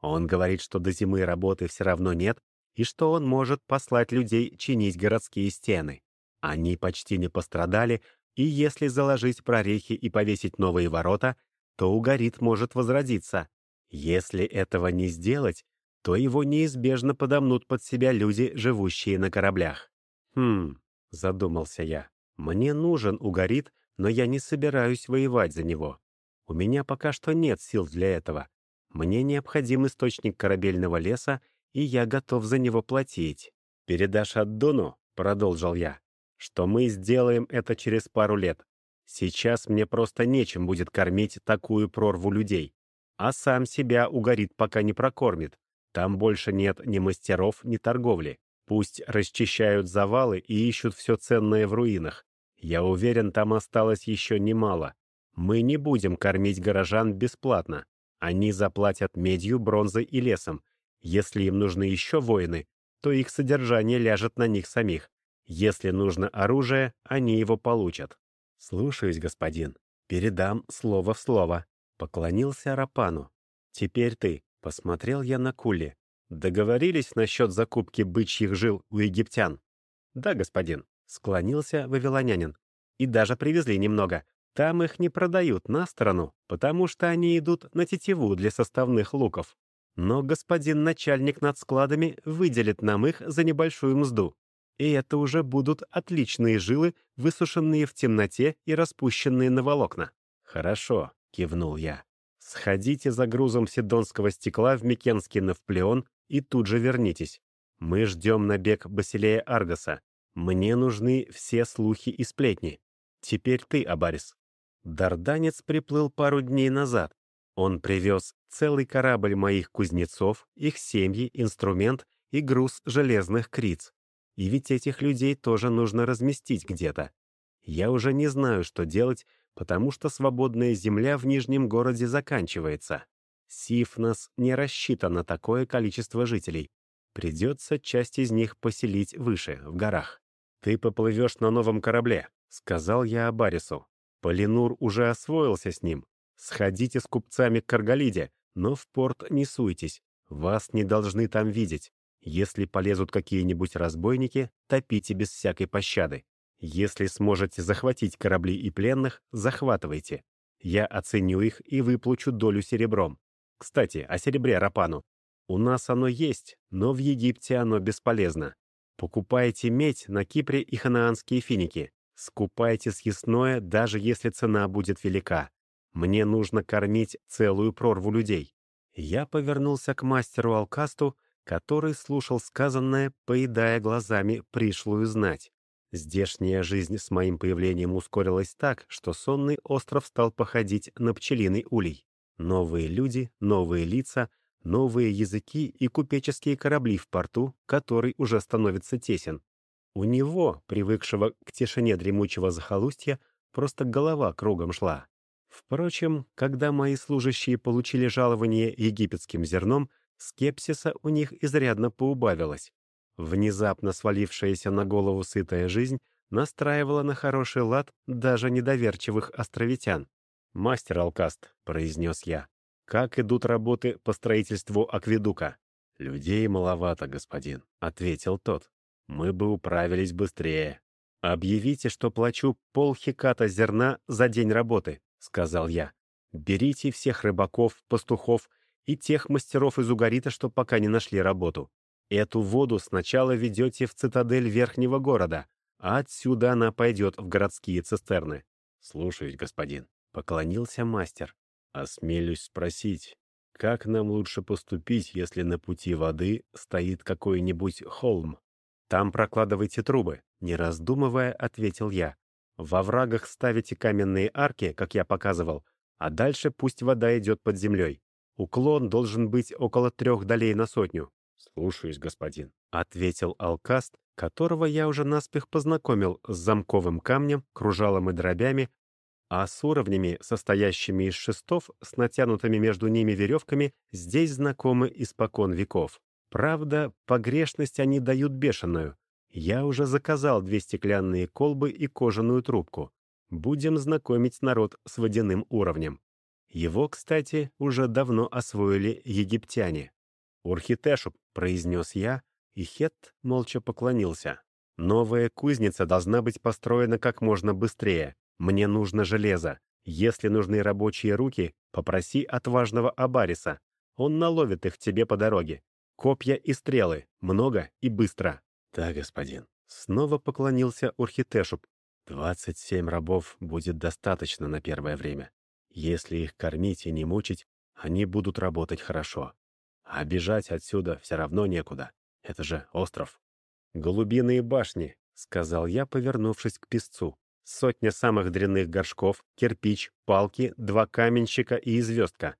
Он говорит, что до зимы работы все равно нет, и что он может послать людей чинить городские стены. Они почти не пострадали, и если заложить прорехи и повесить новые ворота, то Угарит может возродиться. Если этого не сделать, то его неизбежно подомнут под себя люди, живущие на кораблях. «Хм», — задумался я, — «мне нужен Угарит, но я не собираюсь воевать за него. У меня пока что нет сил для этого. Мне необходим источник корабельного леса, и я готов за него платить. Передашь Аддону, — продолжил я, — что мы сделаем это через пару лет. Сейчас мне просто нечем будет кормить такую прорву людей. А сам себя угорит, пока не прокормит. Там больше нет ни мастеров, ни торговли. Пусть расчищают завалы и ищут все ценное в руинах. Я уверен, там осталось еще немало. Мы не будем кормить горожан бесплатно. Они заплатят медью, бронзой и лесом. Если им нужны еще воины, то их содержание ляжет на них самих. Если нужно оружие, они его получат. «Слушаюсь, господин. Передам слово в слово», — поклонился Рапану. «Теперь ты», — посмотрел я на Кули. «Договорились насчет закупки бычьих жил у египтян?» «Да, господин», — склонился вавилонянин. «И даже привезли немного. Там их не продают на сторону, потому что они идут на тетиву для составных луков. Но господин начальник над складами выделит нам их за небольшую мзду. И это уже будут отличные жилы, высушенные в темноте и распущенные на волокна. «Хорошо», — кивнул я. «Сходите за грузом сидонского стекла в Микенский Навплеон и тут же вернитесь. Мы ждем набег Басилея Аргаса. Мне нужны все слухи и сплетни. Теперь ты, Абарис». Дарданец приплыл пару дней назад. Он привез целый корабль моих кузнецов, их семьи, инструмент и груз железных криц. И ведь этих людей тоже нужно разместить где-то. Я уже не знаю, что делать, потому что свободная земля в Нижнем городе заканчивается. Сифнос не рассчитан на такое количество жителей. Придется часть из них поселить выше, в горах. «Ты поплывешь на новом корабле», — сказал я Абарису. Полинур уже освоился с ним. Сходите с купцами к Каргалиде, но в порт не суйтесь. Вас не должны там видеть. Если полезут какие-нибудь разбойники, топите без всякой пощады. Если сможете захватить корабли и пленных, захватывайте. Я оценю их и выплачу долю серебром. Кстати, о серебре Рапану. У нас оно есть, но в Египте оно бесполезно. Покупайте медь на Кипре и ханаанские финики. Скупайте съестное, даже если цена будет велика. Мне нужно кормить целую прорву людей. Я повернулся к мастеру Алкасту, который слушал сказанное, поедая глазами пришлую знать. Здешняя жизнь с моим появлением ускорилась так, что сонный остров стал походить на пчелиный улей. Новые люди, новые лица, новые языки и купеческие корабли в порту, который уже становится тесен. У него, привыкшего к тишине дремучего захолустья, просто голова кругом шла. Впрочем, когда мои служащие получили жалование египетским зерном, скепсиса у них изрядно поубавилось. Внезапно свалившаяся на голову сытая жизнь настраивала на хороший лад даже недоверчивых островитян. «Мастер Алкаст», — произнес я, — «как идут работы по строительству акведука?» «Людей маловато, господин», — ответил тот мы бы управились быстрее. «Объявите, что плачу полхиката зерна за день работы», — сказал я. «Берите всех рыбаков, пастухов и тех мастеров из Угарита, что пока не нашли работу. Эту воду сначала ведете в цитадель верхнего города, а отсюда она пойдет в городские цистерны». «Слушаюсь, господин», — поклонился мастер. «Осмелюсь спросить, как нам лучше поступить, если на пути воды стоит какой-нибудь холм?» «Там прокладывайте трубы», — не раздумывая, ответил я. «Во врагах ставите каменные арки, как я показывал, а дальше пусть вода идет под землей. Уклон должен быть около трех долей на сотню». «Слушаюсь, господин», — ответил Алкаст, которого я уже наспех познакомил с замковым камнем, кружалом и дробями, а с уровнями, состоящими из шестов, с натянутыми между ними веревками, здесь знакомы испокон веков. Правда, погрешность они дают бешеную. Я уже заказал две стеклянные колбы и кожаную трубку. Будем знакомить народ с водяным уровнем. Его, кстати, уже давно освоили египтяне. «Урхитешуп», — произнес я, и Хет молча поклонился. «Новая кузница должна быть построена как можно быстрее. Мне нужно железо. Если нужны рабочие руки, попроси отважного Абариса. Он наловит их тебе по дороге. Копья и стрелы. Много и быстро». «Да, господин». Снова поклонился Урхитешуп. «Двадцать семь рабов будет достаточно на первое время. Если их кормить и не мучить, они будут работать хорошо. А бежать отсюда все равно некуда. Это же остров. «Голубиные башни», — сказал я, повернувшись к песцу. «Сотня самых дрянных горшков, кирпич, палки, два каменщика и звездка.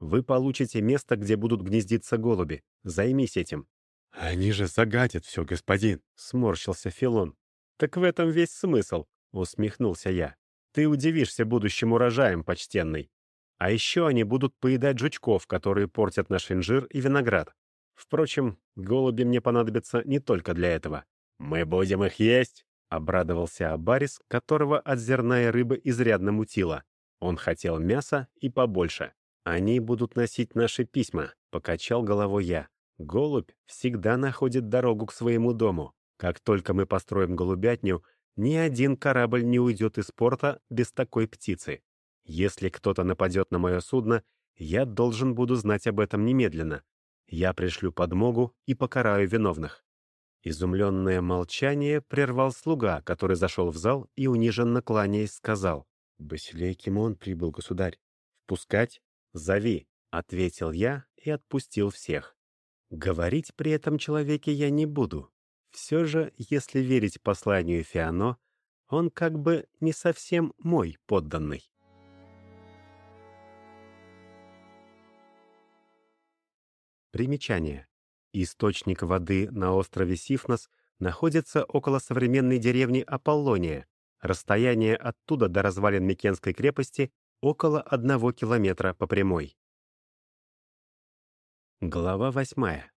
Вы получите место, где будут гнездиться голуби. Займись этим». «Они же загадят все, господин», — сморщился Филон. «Так в этом весь смысл», — усмехнулся я. «Ты удивишься будущим урожаем, почтенный. А еще они будут поедать жучков, которые портят наш инжир и виноград. Впрочем, голуби мне понадобятся не только для этого. «Мы будем их есть!» — обрадовался Абарис, которого от зерна и рыбы изрядно мутило. Он хотел мяса и побольше. «Они будут носить наши письма», — покачал головой я. «Голубь всегда находит дорогу к своему дому. Как только мы построим голубятню, ни один корабль не уйдет из порта без такой птицы. Если кто-то нападет на мое судно, я должен буду знать об этом немедленно. Я пришлю подмогу и покараю виновных». Изумленное молчание прервал слуга, который зашел в зал и, униженно кланяясь, сказал. «Басилей Кимон прибыл, государь. Впускать? Зови», — ответил я и отпустил всех. Говорить при этом человеке я не буду. Все же, если верить посланию Фиано, он как бы не совсем мой подданный. Примечание. Источник воды на острове Сифнос находится около современной деревни Аполлония. Расстояние оттуда до развалин Микенской крепости около одного километра по прямой. Глава восьмая.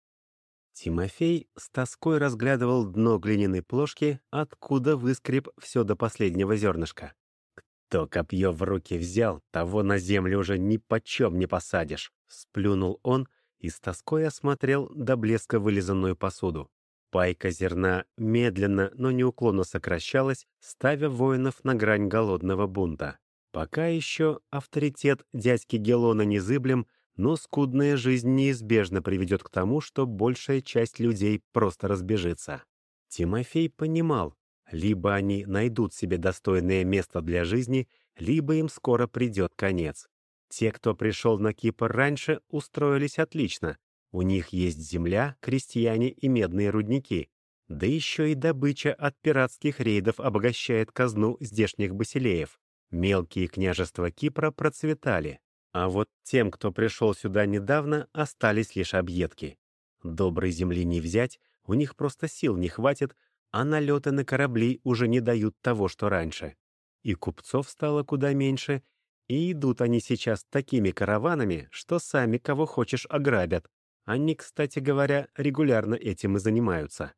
Тимофей с тоской разглядывал дно глиняной плошки, откуда выскреб все до последнего зернышка. «Кто копье в руки взял, того на землю уже ни почем не посадишь», — сплюнул он, — и с тоской осмотрел до блеска вылизанную посуду. Пайка зерна медленно, но неуклонно сокращалась, ставя воинов на грань голодного бунта. Пока еще авторитет дядьки Гелона незыблем, но скудная жизнь неизбежно приведет к тому, что большая часть людей просто разбежится. Тимофей понимал, либо они найдут себе достойное место для жизни, либо им скоро придет конец. Те, кто пришел на Кипр раньше, устроились отлично. У них есть земля, крестьяне и медные рудники. Да еще и добыча от пиратских рейдов обогащает казну здешних басилеев. Мелкие княжества Кипра процветали. А вот тем, кто пришел сюда недавно, остались лишь объедки. Доброй земли не взять, у них просто сил не хватит, а налеты на корабли уже не дают того, что раньше. И купцов стало куда меньше, и идут они сейчас такими караванами, что сами кого хочешь ограбят. Они, кстати говоря, регулярно этим и занимаются.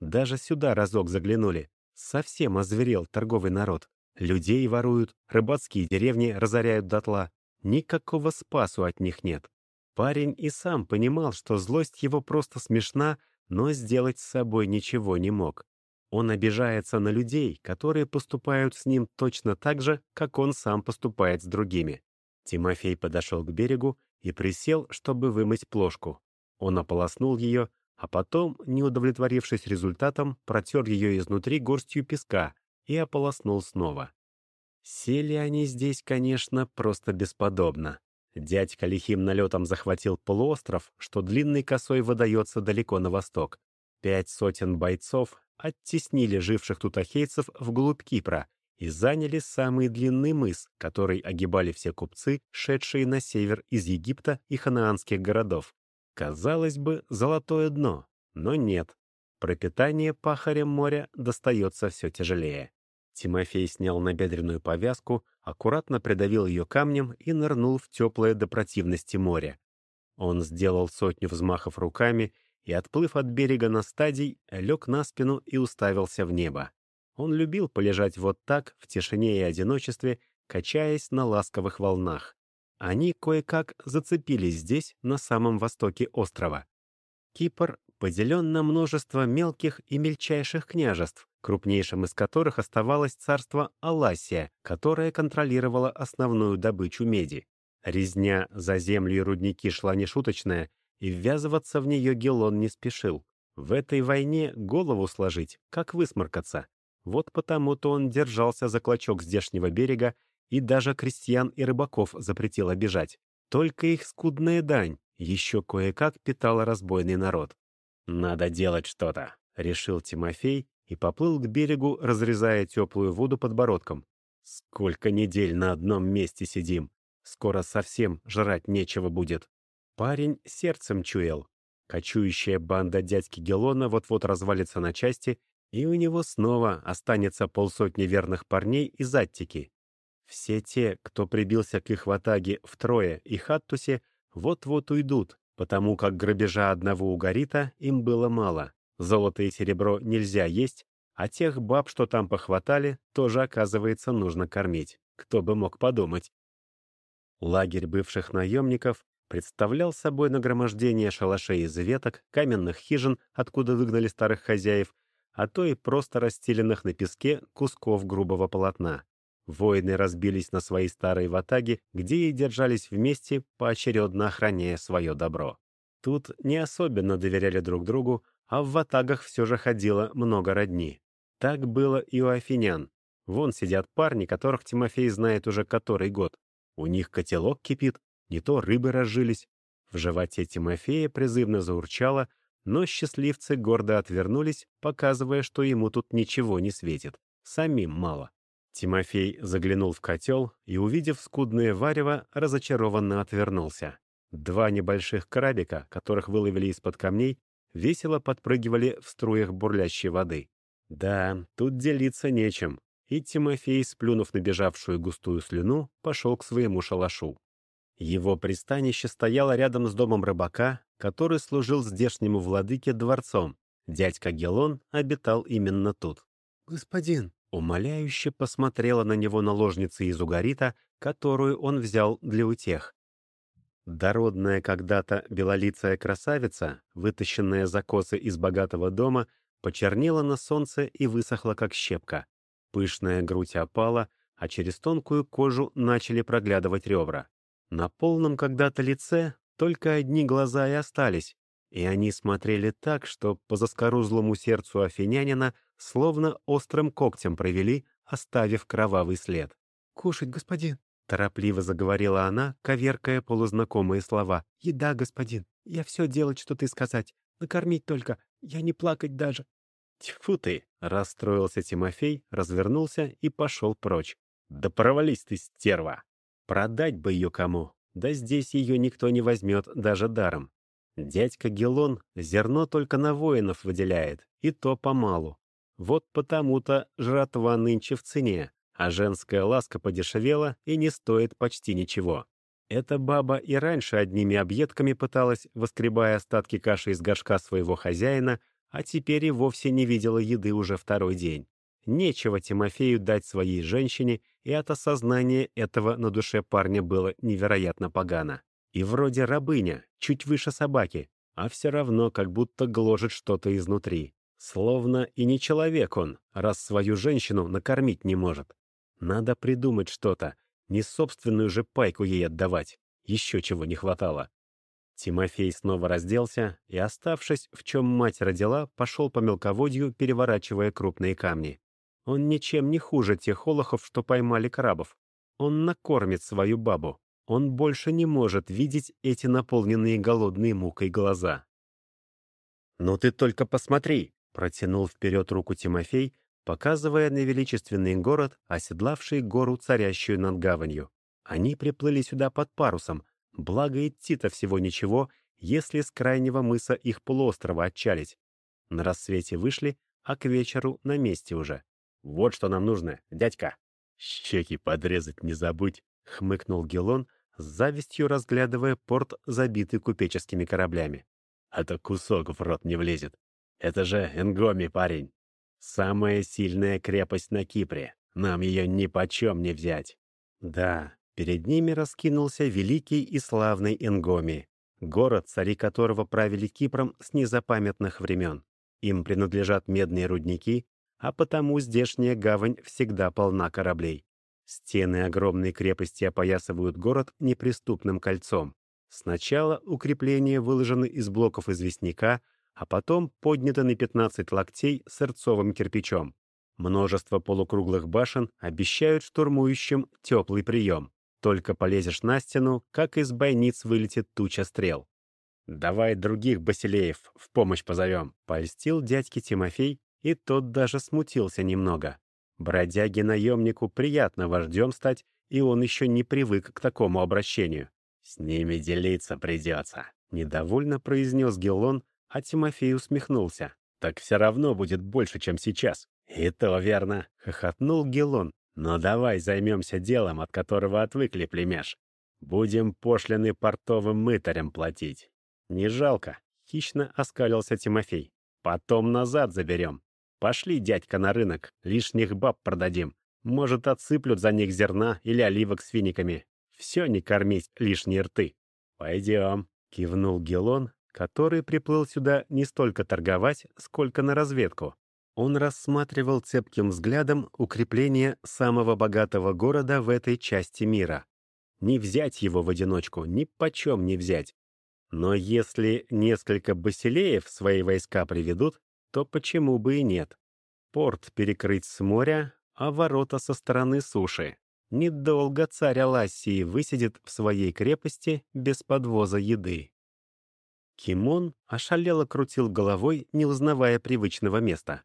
Даже сюда разок заглянули. Совсем озверел торговый народ. Людей воруют, рыбацкие деревни разоряют дотла. Никакого спасу от них нет. Парень и сам понимал, что злость его просто смешна, но сделать с собой ничего не мог. Он обижается на людей, которые поступают с ним точно так же, как он сам поступает с другими. Тимофей подошел к берегу и присел, чтобы вымыть плошку. Он ополоснул ее, а потом, не удовлетворившись результатом, протер ее изнутри горстью песка и ополоснул снова. Сели они здесь, конечно, просто бесподобно. Дядька лихим налетом захватил полуостров, что длинной косой выдается далеко на восток. Пять сотен бойцов оттеснили живших тут ахейцев вглубь Кипра и заняли самый длинный мыс, который огибали все купцы, шедшие на север из Египта и ханаанских городов. Казалось бы, золотое дно, но нет. Пропитание пахарем моря достается все тяжелее. Тимофей снял набедренную повязку, аккуратно придавил ее камнем и нырнул в теплое до противности море. Он сделал сотню взмахов руками и, отплыв от берега на стадий, лег на спину и уставился в небо. Он любил полежать вот так, в тишине и одиночестве, качаясь на ласковых волнах. Они кое-как зацепились здесь, на самом востоке острова. Кипр поделен на множество мелких и мельчайших княжеств, крупнейшим из которых оставалось царство Аласия, которое контролировало основную добычу меди. Резня за землю и рудники шла нешуточная, и ввязываться в нее Гелон не спешил. В этой войне голову сложить, как высморкаться. Вот потому-то он держался за клочок здешнего берега и даже крестьян и рыбаков запретил обижать. Только их скудная дань еще кое-как питала разбойный народ. «Надо делать что-то», — решил Тимофей и поплыл к берегу, разрезая теплую воду подбородком. «Сколько недель на одном месте сидим! Скоро совсем жрать нечего будет!» Парень сердцем чуял. Кочующая банда дядьки Гелона вот-вот развалится на части, и у него снова останется полсотни верных парней из Аттики. Все те, кто прибился к их ватаге в Трое и Хаттусе, вот-вот уйдут, потому как грабежа одного угарита им было мало. Золото и серебро нельзя есть, а тех баб, что там похватали, тоже, оказывается, нужно кормить. Кто бы мог подумать. Лагерь бывших наемников представлял собой нагромождение шалашей из веток, каменных хижин, откуда выгнали старых хозяев, а то и просто расстеленных на песке кусков грубого полотна. Воины разбились на свои старые ватаги, где и держались вместе, поочередно охраняя свое добро. Тут не особенно доверяли друг другу, а в ватагах все же ходило много родни. Так было и у афинян. Вон сидят парни, которых Тимофей знает уже который год. У них котелок кипит, не то рыбы разжились. В животе Тимофея призывно заурчало, но счастливцы гордо отвернулись, показывая, что ему тут ничего не светит. Самим мало. Тимофей заглянул в котел и, увидев скудное варево, разочарованно отвернулся. Два небольших крабика, которых выловили из-под камней, весело подпрыгивали в струях бурлящей воды. Да, тут делиться нечем, и Тимофей, сплюнув набежавшую густую слюну, пошел к своему шалашу. Его пристанище стояло рядом с домом рыбака, который служил здешнему владыке дворцом. Дядька Гелон обитал именно тут. «Господин!» — умоляюще посмотрела на него наложница из угарита, которую он взял для утех. Дородная когда-то белолицая красавица, вытащенная за косы из богатого дома, почернела на солнце и высохла, как щепка. Пышная грудь опала, а через тонкую кожу начали проглядывать ребра. На полном когда-то лице только одни глаза и остались, и они смотрели так, что по заскорузлому сердцу афинянина словно острым когтем провели, оставив кровавый след. «Кушать, господин!» — торопливо заговорила она, коверкая полузнакомые слова. «Еда, господин! Я все делать, что ты сказать. Накормить только. Я не плакать даже». «Тьфу ты!» — расстроился Тимофей, развернулся и пошел прочь. «Да провались ты, стерва! Продать бы ее кому! Да здесь ее никто не возьмет даже даром. Дядька Гелон зерно только на воинов выделяет, и то помалу. Вот потому-то жратва нынче в цене, а женская ласка подешевела и не стоит почти ничего. Эта баба и раньше одними объедками пыталась, воскребая остатки каши из горшка своего хозяина, а теперь и вовсе не видела еды уже второй день. Нечего Тимофею дать своей женщине, и от осознания этого на душе парня было невероятно погано. И вроде рабыня, чуть выше собаки, а все равно как будто гложет что-то изнутри. Словно и не человек он, раз свою женщину накормить не может. Надо придумать что-то, не собственную же пайку ей отдавать. Еще чего не хватало. Тимофей снова разделся и, оставшись, в чем мать родила, пошел по мелководью, переворачивая крупные камни. Он ничем не хуже тех олохов, что поймали крабов. Он накормит свою бабу. Он больше не может видеть эти наполненные голодной мукой глаза. «Ну ты только посмотри!» — протянул вперед руку Тимофей, показывая на величественный город, оседлавший гору, царящую над гаванью. Они приплыли сюда под парусом, Благо идти-то всего ничего, если с крайнего мыса их полуострова отчалить. На рассвете вышли, а к вечеру на месте уже. «Вот что нам нужно, дядька!» «Щеки подрезать не забудь!» — хмыкнул Гелон, с завистью разглядывая порт, забитый купеческими кораблями. «А то кусок в рот не влезет. Это же Энгоми, парень. Самая сильная крепость на Кипре. Нам ее ни почем не взять». «Да, Перед ними раскинулся великий и славный Энгоми. город, цари которого правили Кипром с незапамятных времен. Им принадлежат медные рудники, а потому здешняя гавань всегда полна кораблей. Стены огромной крепости опоясывают город неприступным кольцом. Сначала укрепления выложены из блоков известняка, а потом подняты на 15 локтей сырцовым кирпичом. Множество полукруглых башен обещают штурмующим теплый прием. Только полезешь на стену, как из бойниц вылетит туча стрел. «Давай других басилеев в помощь позовем», — польстил дядьке Тимофей, и тот даже смутился немного. Бродяге-наемнику приятно вождем стать, и он еще не привык к такому обращению. «С ними делиться придется», — недовольно произнес Гелон, а Тимофей усмехнулся. «Так все равно будет больше, чем сейчас». «И то верно», — хохотнул Гелон. «Но давай займемся делом, от которого отвыкли племяш. Будем пошлины портовым мытарям платить». «Не жалко», — хищно оскалился Тимофей. «Потом назад заберем. Пошли, дядька, на рынок, лишних баб продадим. Может, отсыплют за них зерна или оливок с финиками. Все не кормить лишние рты». «Пойдем», — кивнул Гелон, который приплыл сюда не столько торговать, сколько на разведку. Он рассматривал цепким взглядом укрепление самого богатого города в этой части мира. Не взять его в одиночку, ни почем не взять. Но если несколько басилеев свои войска приведут, то почему бы и нет? Порт перекрыть с моря, а ворота со стороны суши. Недолго царь Алассии высидит в своей крепости без подвоза еды. Кимон ошалело крутил головой, не узнавая привычного места.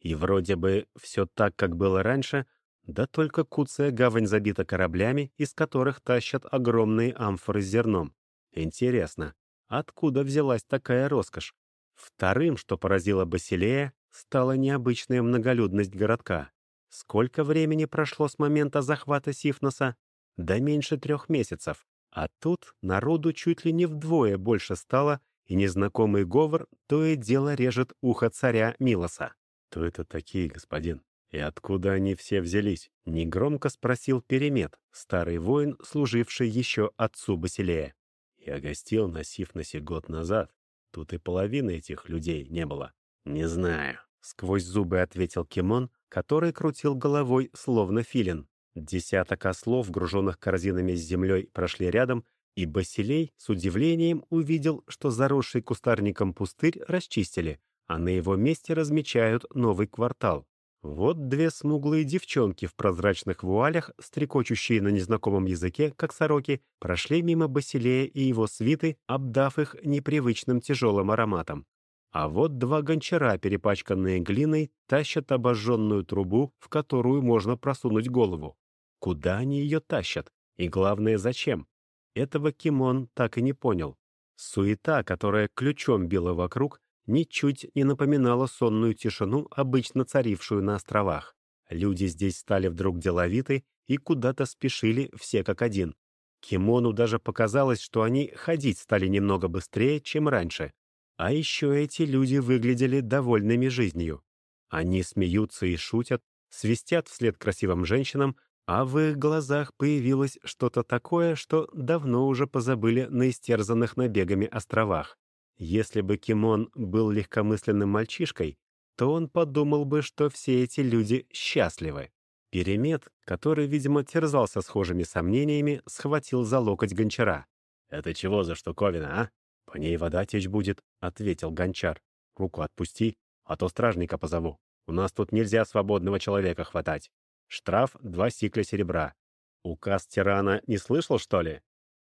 И вроде бы все так, как было раньше, да только куцая гавань забита кораблями, из которых тащат огромные амфоры с зерном. Интересно, откуда взялась такая роскошь? Вторым, что поразило Басилея, стала необычная многолюдность городка. Сколько времени прошло с момента захвата Сифноса? Да меньше трех месяцев. А тут народу чуть ли не вдвое больше стало, и незнакомый говор то и дело режет ухо царя Милоса. «Кто это такие, господин? И откуда они все взялись?» — негромко спросил Перемет, старый воин, служивший еще отцу Басилея. «Я гостил на Сифносе год назад. Тут и половины этих людей не было». «Не знаю», — сквозь зубы ответил Кимон, который крутил головой, словно филин. Десяток ослов, груженных корзинами с землей, прошли рядом, и Басилей с удивлением увидел, что заросший кустарником пустырь расчистили — а на его месте размечают новый квартал. Вот две смуглые девчонки в прозрачных вуалях, стрекочущие на незнакомом языке, как сороки, прошли мимо Басилея и его свиты, обдав их непривычным тяжелым ароматом. А вот два гончара, перепачканные глиной, тащат обожженную трубу, в которую можно просунуть голову. Куда они ее тащат? И главное, зачем? Этого Кимон так и не понял. Суета, которая ключом била вокруг, ничуть не напоминала сонную тишину, обычно царившую на островах. Люди здесь стали вдруг деловиты и куда-то спешили все как один. Кимону даже показалось, что они ходить стали немного быстрее, чем раньше. А еще эти люди выглядели довольными жизнью. Они смеются и шутят, свистят вслед красивым женщинам, а в их глазах появилось что-то такое, что давно уже позабыли на истерзанных набегами островах. Если бы Кимон был легкомысленным мальчишкой, то он подумал бы, что все эти люди счастливы. Перемет, который, видимо, терзался схожими сомнениями, схватил за локоть гончара. «Это чего за штуковина, а?» «По ней вода течь будет», — ответил гончар. «Руку отпусти, а то стражника позову. У нас тут нельзя свободного человека хватать. Штраф — два сикля серебра. Указ тирана не слышал, что ли?»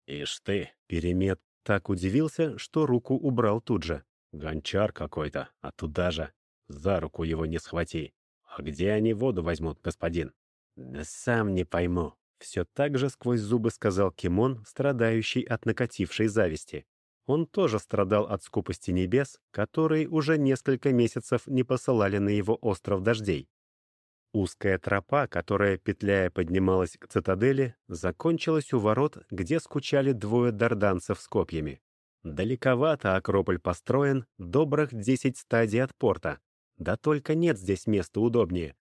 «Ишь ты!» — Перемет так удивился, что руку убрал тут же. Гончар какой-то, а туда же. За руку его не схвати. А где они воду возьмут, господин? Да сам не пойму. Все так же сквозь зубы сказал Кимон, страдающий от накатившей зависти. Он тоже страдал от скупости небес, которые уже несколько месяцев не посылали на его остров дождей. Узкая тропа, которая, петляя, поднималась к цитадели, закончилась у ворот, где скучали двое дарданцев с копьями. Далековато Акрополь построен, добрых десять стадий от порта. Да только нет здесь места удобнее.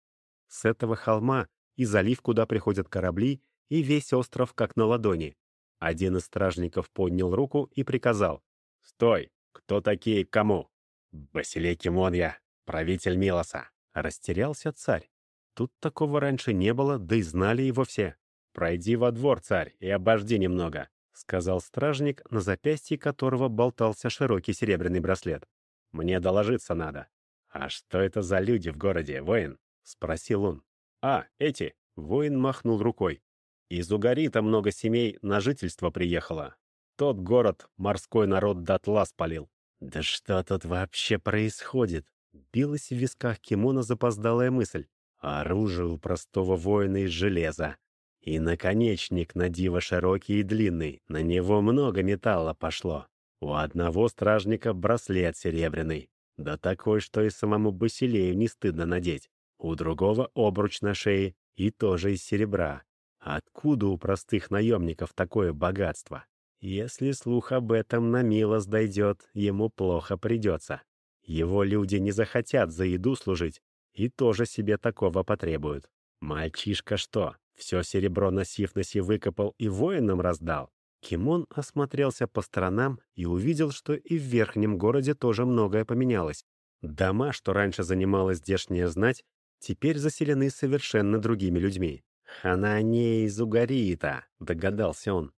С этого холма и залив, куда приходят корабли, и весь остров как на ладони. Один из стражников поднял руку и приказал. «Стой! Кто такие кому?» «Басилей Кимон я, правитель Милоса!» Растерялся царь. Тут такого раньше не было, да и знали его все. «Пройди во двор, царь, и обожди немного», — сказал стражник, на запястье которого болтался широкий серебряный браслет. «Мне доложиться надо». «А что это за люди в городе, воин?» — спросил он. «А, эти!» — воин махнул рукой. «Из Угарита много семей на жительство приехало. Тот город морской народ дотла спалил». «Да что тут вообще происходит?» Билась в висках кимона запоздалая мысль. Оружие у простого воина из железа. И наконечник на диво широкий и длинный. На него много металла пошло. У одного стражника браслет серебряный. Да такой, что и самому Басилею не стыдно надеть. У другого обруч на шее и тоже из серебра. Откуда у простых наемников такое богатство? Если слух об этом на Милос дойдет, ему плохо придется. Его люди не захотят за еду служить и тоже себе такого потребуют. Мальчишка что, все серебро на Сифносе выкопал и воинам раздал? Кимон осмотрелся по сторонам и увидел, что и в верхнем городе тоже многое поменялось. Дома, что раньше занималась здешняя знать, теперь заселены совершенно другими людьми. «Она не из Угарита», — догадался он.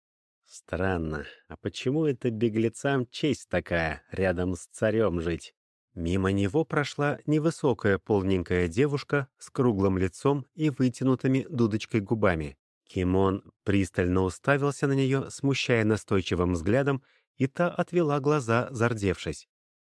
«Странно, а почему это беглецам честь такая, рядом с царем жить?» Мимо него прошла невысокая полненькая девушка с круглым лицом и вытянутыми дудочкой губами. Кимон пристально уставился на нее, смущая настойчивым взглядом, и та отвела глаза, зардевшись.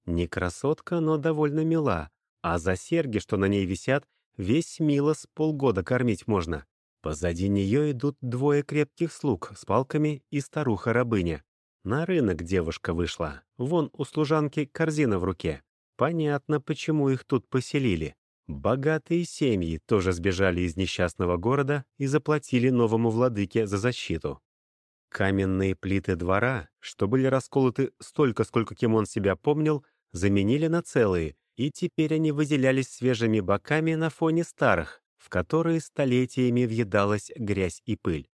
Не красотка, но довольно мила, а за серьги, что на ней висят, весь мило с полгода кормить можно. Позади нее идут двое крепких слуг с палками и старуха-рабыня. На рынок девушка вышла, вон у служанки корзина в руке. Понятно, почему их тут поселили. Богатые семьи тоже сбежали из несчастного города и заплатили новому владыке за защиту. Каменные плиты двора, что были расколоты столько, сколько Кимон себя помнил, заменили на целые, и теперь они выделялись свежими боками на фоне старых, в которые столетиями въедалась грязь и пыль.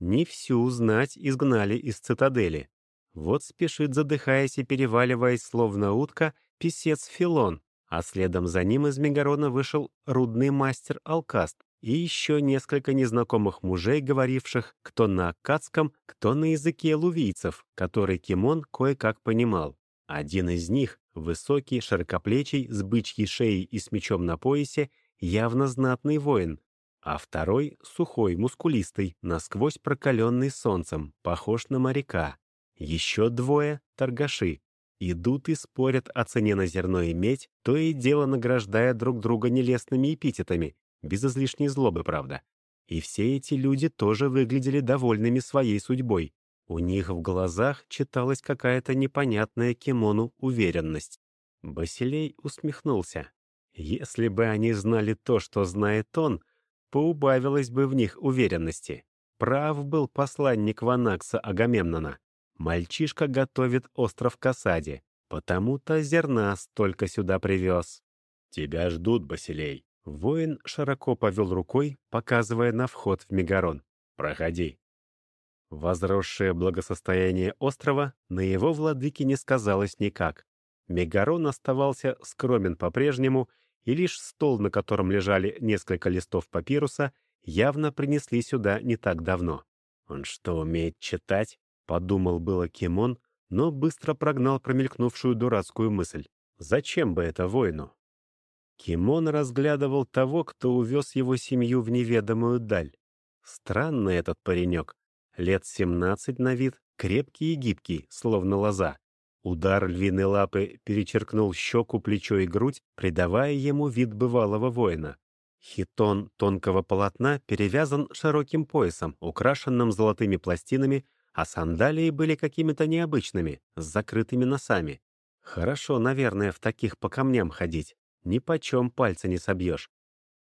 Не всю знать изгнали из цитадели. Вот спешит, задыхаясь и переваливаясь, словно утка, писец Филон, а следом за ним из Мегарона вышел рудный мастер Алкаст и еще несколько незнакомых мужей, говоривших кто на аккадском, кто на языке лувийцев, который Кимон кое-как понимал. Один из них, высокий, широкоплечий, с бычьей шеей и с мечом на поясе, явно знатный воин, а второй — сухой, мускулистый, насквозь прокаленный солнцем, похож на моряка. Еще двое — торгаши, Идут и спорят о цене на зерно и медь, то и дело награждая друг друга нелестными эпитетами, без излишней злобы, правда. И все эти люди тоже выглядели довольными своей судьбой. У них в глазах читалась какая-то непонятная кимону уверенность. Басилей усмехнулся. Если бы они знали то, что знает он, поубавилось бы в них уверенности. Прав был посланник Ванакса Агамемнона. Мальчишка готовит остров к осаде, потому-то зерна столько сюда привез. Тебя ждут, Басилей. Воин широко повел рукой, показывая на вход в Мегарон. Проходи. Возросшее благосостояние острова на его владыке не сказалось никак. Мегарон оставался скромен по-прежнему, и лишь стол, на котором лежали несколько листов папируса, явно принесли сюда не так давно. Он что, умеет читать? Подумал было Кимон, но быстро прогнал промелькнувшую дурацкую мысль. Зачем бы это воину? Кимон разглядывал того, кто увез его семью в неведомую даль. Странный этот паренек. Лет семнадцать на вид, крепкий и гибкий, словно лоза. Удар львиной лапы перечеркнул щеку, плечо и грудь, придавая ему вид бывалого воина. Хитон тонкого полотна перевязан широким поясом, украшенным золотыми пластинами а сандалии были какими-то необычными, с закрытыми носами. Хорошо, наверное, в таких по камням ходить. Ни почем пальца не собьешь.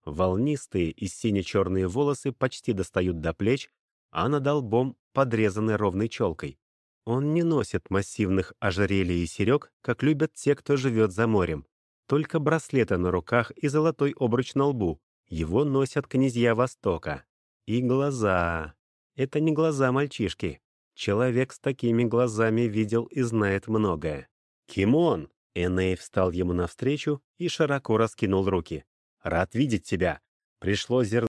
Волнистые и сине-черные волосы почти достают до плеч, а над лбом подрезаны ровной челкой. Он не носит массивных ожерелий и серег, как любят те, кто живет за морем. Только браслеты на руках и золотой обруч на лбу. Его носят князья Востока. И глаза. Это не глаза мальчишки. Человек с такими глазами видел и знает многое. «Кимон!» Эней встал ему навстречу и широко раскинул руки. «Рад видеть тебя. Пришло зерно